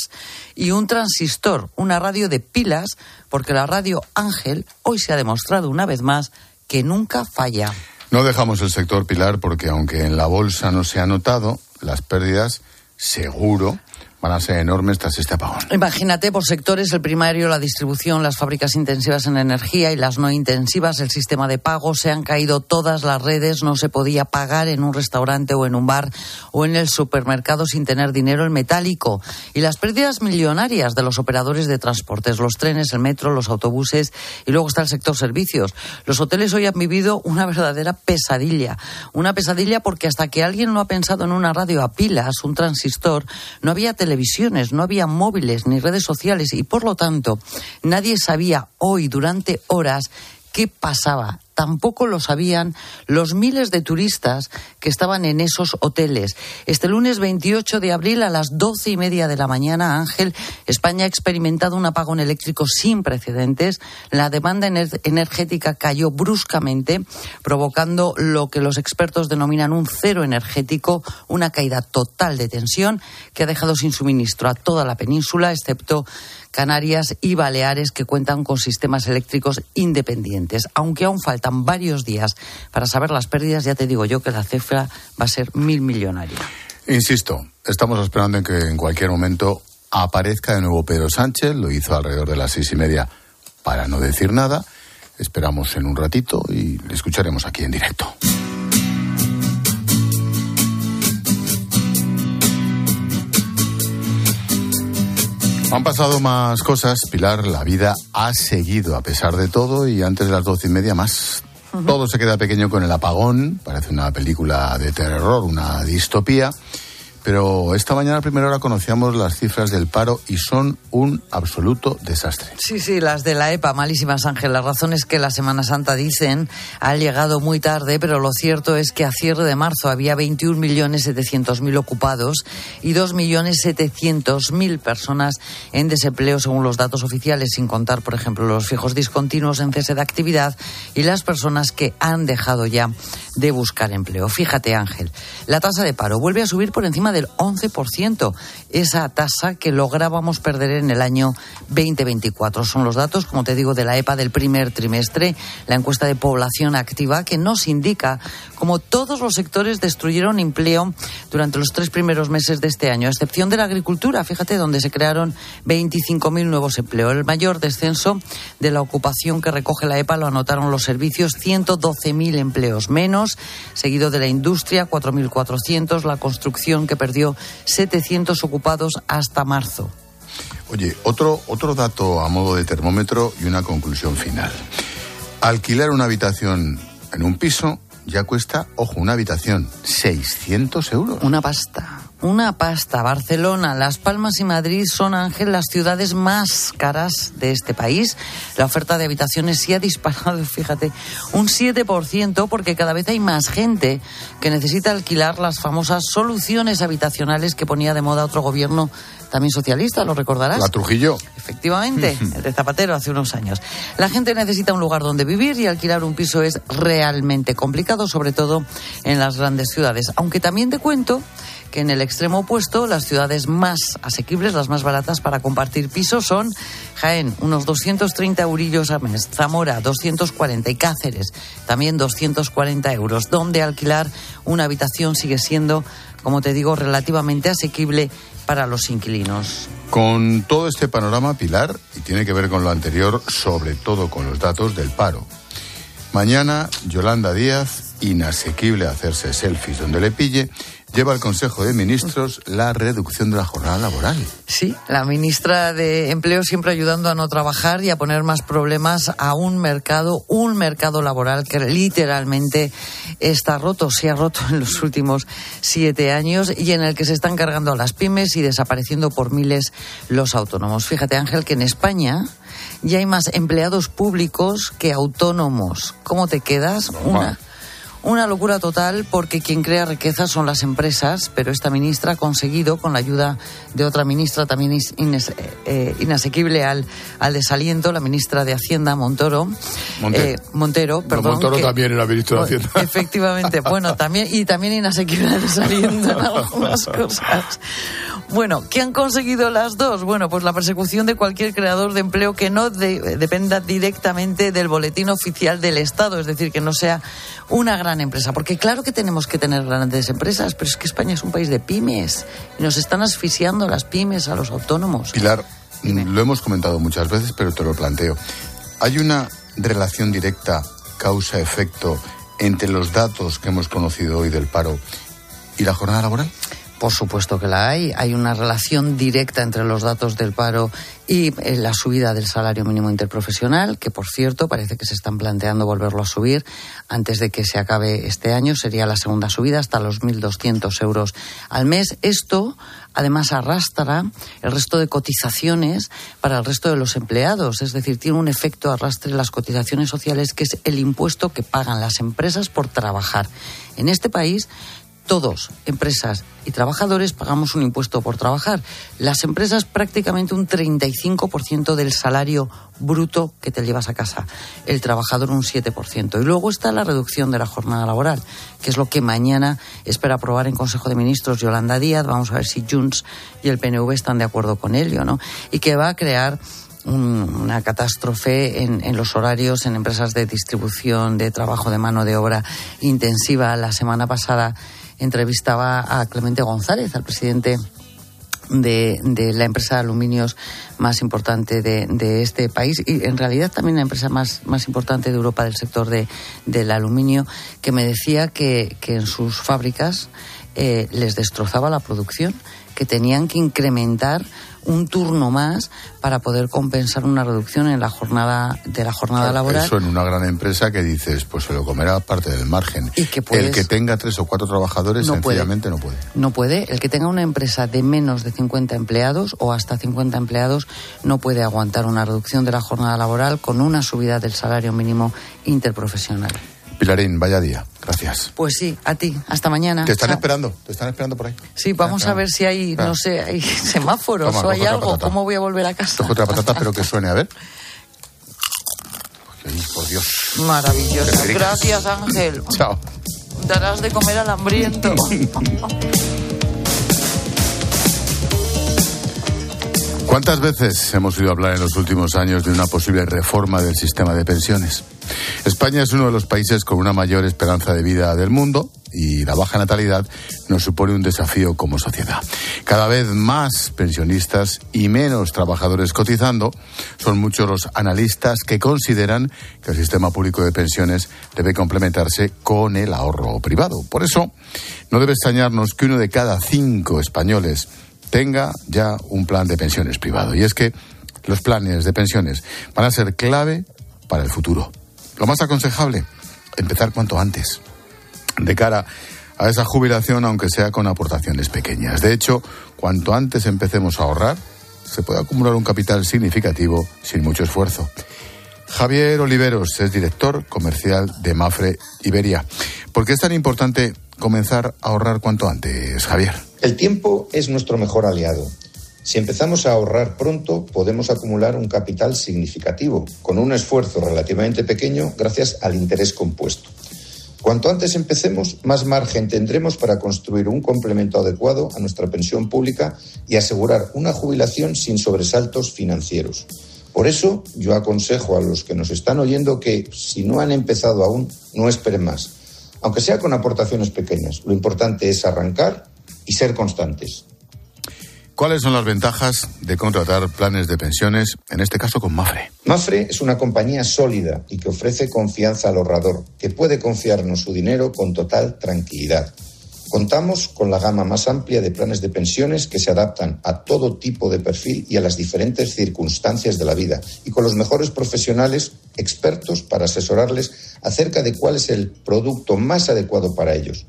y un transistor, una radio de pilas, porque la radio Ángel hoy se ha demostrado una vez más que nunca falla. No dejamos el sector Pilar porque aunque en la bolsa no se ha notado, las pérdidas seguro van a ser enormes tras este apagón. Imagínate por sectores el primario, la distribución, las fábricas intensivas en energía y las no intensivas, el sistema de pago, se han caído todas las redes, no se podía pagar en un restaurante o en un bar o en el supermercado sin tener dinero en metálico. Y las pérdidas millonarias de los operadores de transportes, los trenes, el metro, los autobuses y luego está el sector servicios. Los hoteles hoy han vivido una verdadera pesadilla. Una pesadilla porque hasta que alguien no ha pensado en una radio a pilas, un transistor, no había televisiones, no había móviles ni redes sociales y por lo tanto nadie sabía hoy durante horas qué pasaba. Tampoco lo sabían los miles de turistas que estaban en esos hoteles. Este lunes 28 de abril a las doce y media de la mañana, Ángel, España ha experimentado un apagón eléctrico sin precedentes. La demanda ener- energética cayó bruscamente, provocando lo que los expertos denominan un cero energético, una caída total de tensión que ha dejado sin suministro a toda la península, excepto Canarias y Baleares, que cuentan con sistemas eléctricos independientes. Aunque aún faltan varios días para saber las pérdidas, ya te digo yo que la cifra va a ser mil millonaria. Insisto, estamos esperando en que en cualquier momento aparezca de nuevo Pedro Sánchez, lo hizo alrededor de las seis y media para no decir nada. Esperamos en un ratito y le escucharemos aquí en directo. Han pasado más cosas, Pilar. La vida ha seguido a pesar de todo y antes de las doce y media más. Todo se queda pequeño con el apagón. Parece una película de terror, una distopía. Pero esta mañana a primera hora conocíamos las cifras del paro y son un absoluto desastre. Sí, sí, las de la EPA, malísimas Ángel. La razón es que la Semana Santa, dicen, ha llegado muy tarde, pero lo cierto es que a cierre de marzo había 21.700.000 ocupados y 2.700.000 personas en desempleo, según los datos oficiales, sin contar, por ejemplo, los fijos discontinuos en cese de actividad y las personas que han dejado ya de buscar empleo. Fíjate, Ángel, la tasa de paro vuelve a subir por encima del 11%, esa tasa que lográbamos perder en el año 2024. Son los datos, como te digo, de la EPA del primer trimestre, la encuesta de población activa, que nos indica cómo todos los sectores destruyeron empleo durante los tres primeros meses de este año, a excepción de la agricultura, fíjate, donde se crearon 25.000 nuevos empleos. El mayor descenso de la ocupación que recoge la EPA lo anotaron los servicios, 112.000 empleos menos, seguido de la industria, 4.400, la construcción que perdió 700 ocupados hasta marzo. Oye, otro, otro dato a modo de termómetro y una conclusión final. Alquilar una habitación en un piso ya cuesta, ojo, una habitación, 600 euros. Una pasta. Una pasta. Barcelona, Las Palmas y Madrid son, Ángel, las ciudades más caras de este país. La oferta de habitaciones sí ha disparado, fíjate, un 7% porque cada vez hay más gente que necesita alquilar las famosas soluciones habitacionales que ponía de moda otro gobierno también socialista, ¿lo recordarás? La Trujillo. Efectivamente, el de Zapatero hace unos años. La gente necesita un lugar donde vivir y alquilar un piso es realmente complicado, sobre todo en las grandes ciudades. Aunque también te cuento que en el extremo opuesto las ciudades más asequibles, las más baratas para compartir pisos son Jaén, unos 230 eurillos a mes, Zamora 240 y Cáceres también 240 euros, donde alquilar una habitación sigue siendo, como te digo, relativamente asequible para los inquilinos. Con todo este panorama, Pilar, y tiene que ver con lo anterior, sobre todo con los datos del paro. Mañana, Yolanda Díaz, inasequible a hacerse selfies donde le pille, lleva al Consejo de Ministros la reducción de la jornada laboral. Sí, la ministra de Empleo siempre ayudando a no trabajar y a poner más problemas a un mercado, un mercado laboral que literalmente está roto, se ha roto en los últimos siete años y en el que se están cargando a las pymes y desapareciendo por miles los autónomos. Fíjate, Ángel, que en España ya hay más empleados públicos que autónomos. ¿Cómo te quedas? Una una locura total porque quien crea riqueza son las empresas, pero esta ministra ha conseguido, con la ayuda de otra ministra también ines, eh, inasequible al, al desaliento, la ministra de Hacienda, Montoro. Montero. Eh, Montero, perdón. Montoro que- también era ministro de Hacienda. Efectivamente, bueno, también y también inasequible al desaliento en algunas cosas. Bueno, ¿qué han conseguido las dos? Bueno, pues la persecución de cualquier creador de empleo que no de- dependa directamente del boletín oficial del Estado, es decir, que no sea una gran empresa. Porque claro que tenemos que tener grandes empresas, pero es que España es un país de pymes y nos están asfixiando las pymes a los autónomos. Pilar, lo hemos comentado muchas veces, pero te lo planteo. ¿Hay una relación directa, causa-efecto, entre los datos que hemos conocido hoy del paro y la jornada laboral? Por supuesto que la hay. Hay una relación directa entre los datos del paro y eh, la subida del salario mínimo interprofesional, que por cierto parece que se están planteando volverlo a subir antes de que se acabe este año. Sería la segunda subida hasta los 1.200 euros al mes. Esto además arrastra el resto de cotizaciones para el resto de los empleados. Es decir, tiene un efecto arrastre en las cotizaciones sociales, que es el impuesto que pagan las empresas por trabajar. En este país todos, empresas y trabajadores, pagamos un impuesto por trabajar. Las empresas prácticamente un 35% del salario bruto que te llevas a casa. El trabajador un 7%. Y luego está la reducción de la jornada laboral, que es lo que mañana espera aprobar en Consejo de Ministros Yolanda Díaz. Vamos a ver si Junts y el PNV están de acuerdo con ello, ¿no? Y que va a crear un- una catástrofe en, en los horarios en empresas de distribución de trabajo de mano de obra intensiva. La semana pasada entrevistaba a Clemente González, al presidente de, de la empresa de aluminios más importante de, de este país y en realidad también la empresa más, más importante de Europa del sector de, del aluminio, que me decía que, que en sus fábricas eh, les destrozaba la producción, que tenían que incrementar un turno más para poder compensar una reducción en la jornada de la jornada laboral. Eso en una gran empresa que dices, pues se lo comerá parte del margen. Y que puedes- El que tenga tres o cuatro trabajadores No puede. sencillamente no puede. No puede. El que tenga una empresa de menos de 50 empleados o hasta 50 empleados no puede aguantar una reducción de la jornada laboral con una subida del salario mínimo interprofesional. Pilarín, vaya día. Gracias. Pues sí, a ti. Hasta mañana. Te están esperando, te están esperando por ahí. Sí, vamos a ver si hay, no sé, hay semáforos Toma, o hay algo. patata. ¿Cómo voy a volver a casa? Coge otra patata, pero que suene, a ver. Ay, por Dios. Rica. Gracias, Ángel. Chao. Darás de comer al hambriento. ¿Cuántas veces hemos oído hablar en los últimos años de una posible reforma del sistema de pensiones? España es uno de los países con una mayor esperanza de vida del mundo y la baja natalidad nos supone un desafío como sociedad. Cada vez más pensionistas y menos trabajadores cotizando. Son muchos los analistas que consideran que el sistema público de pensiones debe complementarse con el ahorro privado. Por eso, no debe extrañarnos que uno de cada cinco españoles tenga ya un plan de pensiones privado. Y es que los planes de pensiones van a ser clave para el futuro. Lo más aconsejable, empezar cuanto antes, de cara a esa jubilación, aunque sea con aportaciones pequeñas. De hecho, cuanto antes empecemos a ahorrar, se puede acumular un capital significativo sin mucho esfuerzo. Javier Oliveros es director comercial de Mafre Iberia. ¿Por qué es tan importante comenzar a ahorrar cuanto antes, Javier? El tiempo es nuestro mejor aliado. Si empezamos a ahorrar pronto, podemos acumular un capital significativo, con un esfuerzo relativamente pequeño gracias al interés compuesto. Cuanto antes empecemos, más margen tendremos para construir un complemento adecuado a nuestra pensión pública y asegurar una jubilación sin sobresaltos financieros. Por eso yo aconsejo a los que nos están oyendo que, si no han empezado aún, no esperen más. Aunque sea con aportaciones pequeñas, lo importante es arrancar y ser constantes. ¿Cuáles son las ventajas de contratar planes de pensiones, en este caso con Mafre? Mafre es una compañía sólida y que ofrece confianza al ahorrador, que puede confiarnos su dinero con total tranquilidad. Contamos con la gama más amplia de planes de pensiones que se adaptan a todo tipo de perfil y a las diferentes circunstancias de la vida, y con los mejores profesionales expertos para asesorarles acerca de cuál es el producto más adecuado para ellos,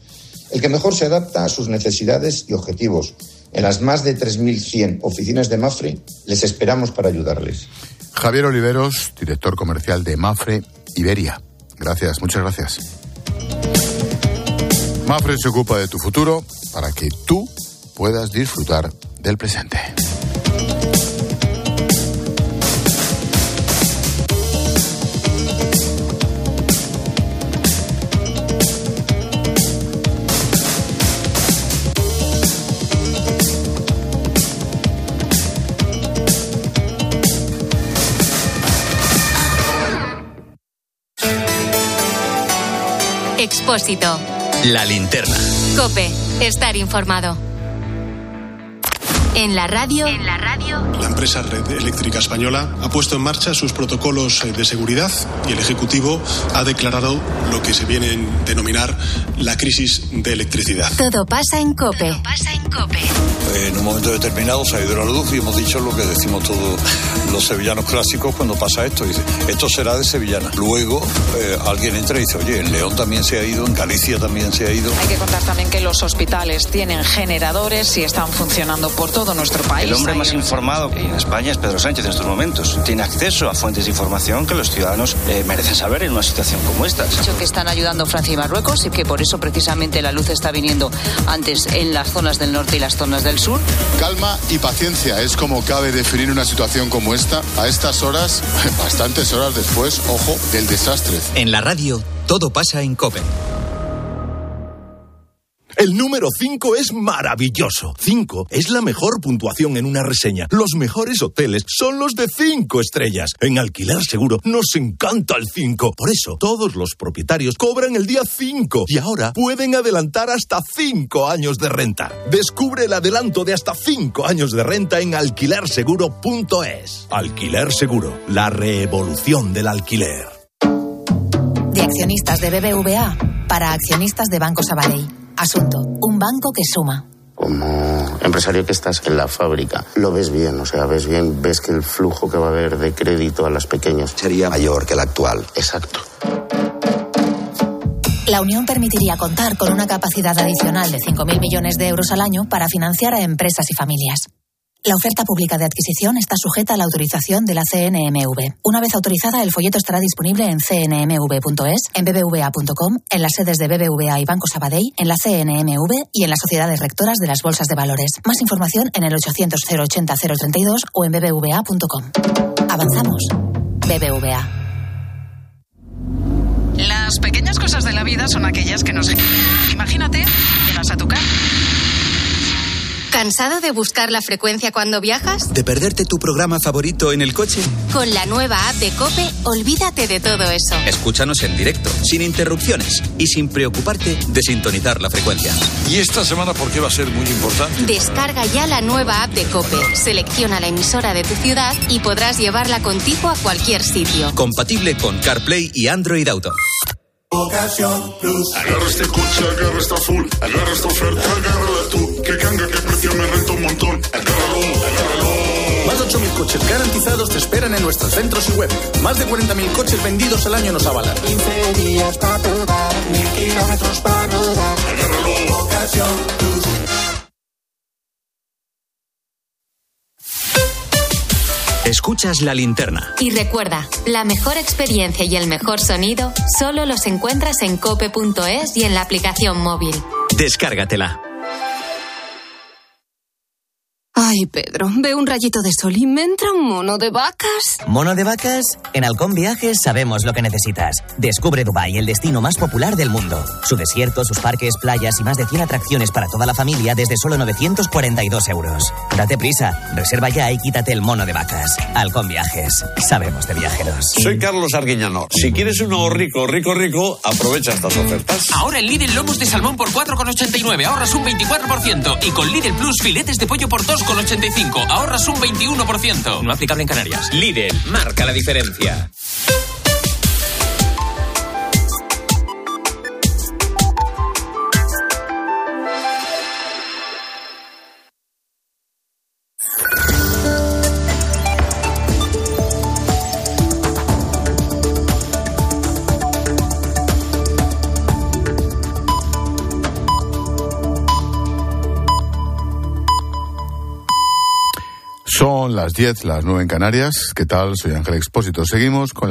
el que mejor se adapta a sus necesidades y objetivos en las más de 3.100 oficinas de Mafre les esperamos para ayudarles. Javier Oliveros, director comercial de Mafre Iberia. Gracias, muchas gracias. Mafre se ocupa de tu futuro para que tú puedas disfrutar del presente. Expósito. La linterna. Cope. Estar informado. En la radio. En la radio. La empresa Red Eléctrica Española ha puesto en marcha sus protocolos de seguridad y el Ejecutivo ha declarado lo que se viene a denominar la crisis de electricidad. Todo pasa en Cope. Todo pasa en Cope. En un momento determinado se ha ido la luz y hemos dicho lo que decimos todos los sevillanos clásicos cuando pasa esto. Dice, esto será de sevillana. Luego eh, alguien entra y dice, oye, en León también se ha ido, en Galicia también se ha ido. Hay que contar también que los hospitales tienen generadores y están funcionando por todo nuestro país. El hombre más informado en España es Pedro Sánchez en estos momentos. Tiene acceso a fuentes de información que los ciudadanos eh, merecen saber en una situación como esta. Dicho que están ayudando Francia y Marruecos y que por eso precisamente la luz está viniendo antes en las zonas del norte y las zonas del sur. Calma y paciencia es como cabe definir una situación como esta a estas horas, bastantes horas después, ojo, del desastre. En la radio, todo pasa en COPE. El número 5 es maravilloso. 5 es la mejor puntuación en una reseña. Los mejores hoteles son los de 5 estrellas. En Alquiler Seguro nos encanta el 5. Por eso, todos los propietarios cobran el día 5 y ahora pueden adelantar hasta 5 años de renta. Descubre el adelanto de hasta 5 años de renta en alquilerseguro.es. Alquiler Seguro, la revolución del alquiler. De accionistas de BBVA para accionistas de Banco Sabadell. Asunto, un banco que suma. Como empresario que estás en la fábrica, lo ves bien, o sea, ves bien, ves que el flujo que va a haber de crédito a las pequeñas Sería mayor que el actual. Exacto. La Unión permitiría contar con una capacidad adicional de 5.000 millones de euros al año para financiar a empresas y familias. La oferta pública de adquisición está sujeta a la autorización de la CNMV. Una vez autorizada, el folleto estará disponible en cnmv.es, en bbva.com, en las sedes de BBVA y Banco Sabadell, en la CNMV y en las sociedades rectoras de las bolsas de valores. Más información en el 800 080 032 o en bbva.com. Avanzamos. BBVA. Las pequeñas cosas de la vida son aquellas que nos... Imagínate, llegas a tu casa. ¿Cansado de buscar la frecuencia cuando viajas? ¿De perderte tu programa favorito en el coche? Con la nueva app de Cope, olvídate de todo eso. Escúchanos en directo, sin interrupciones y sin preocuparte de sintonizar la frecuencia. ¿Y esta semana por qué va a ser muy importante? Descarga ya la nueva app de Cope, selecciona la emisora de tu ciudad y podrás llevarla contigo a cualquier sitio. Compatible con CarPlay y Android Auto. Ocasión Plus. Agarra este coche, agarra esta full. Agarra esta oferta, agárrala tú. Que canga, que precio me renta un montón. Agárralo, agárralo. Más de 8.000 coches garantizados te esperan en nuestros centros y web. Más de 40.000 coches vendidos al año nos avalan. 15 días para probar. Mil kilómetros para rodar. Agárralo. Ocasión Plus. Escuchas la linterna. Y recuerda, la mejor experiencia y el mejor sonido solo los encuentras en cope.es y en la aplicación móvil. Descárgatela. Ay, Pedro, veo un rayito de sol y me entra un mono de vacas. ¿Mono de vacas? En Halcón Viajes sabemos lo que necesitas. Descubre Dubai, el destino más popular del mundo. Su desierto, sus parques, playas y más de 100 atracciones para toda la familia desde solo 942 euros. Date prisa, reserva ya y quítate el mono de vacas. Halcón Viajes, sabemos de viajeros. Soy Carlos Arguiñano. Si quieres uno rico, rico, rico, aprovecha estas ofertas. Ahora en Lidl lomos de salmón por 4,89, ahorras un 24%. Y con Lidl Plus filetes de pollo por 2,85, ahorras un 21%. No aplicable en Canarias. Lidl, marca la diferencia. Son las 10, las 9 en Canarias. ¿Qué tal? Soy Ángel Expósito. Seguimos con la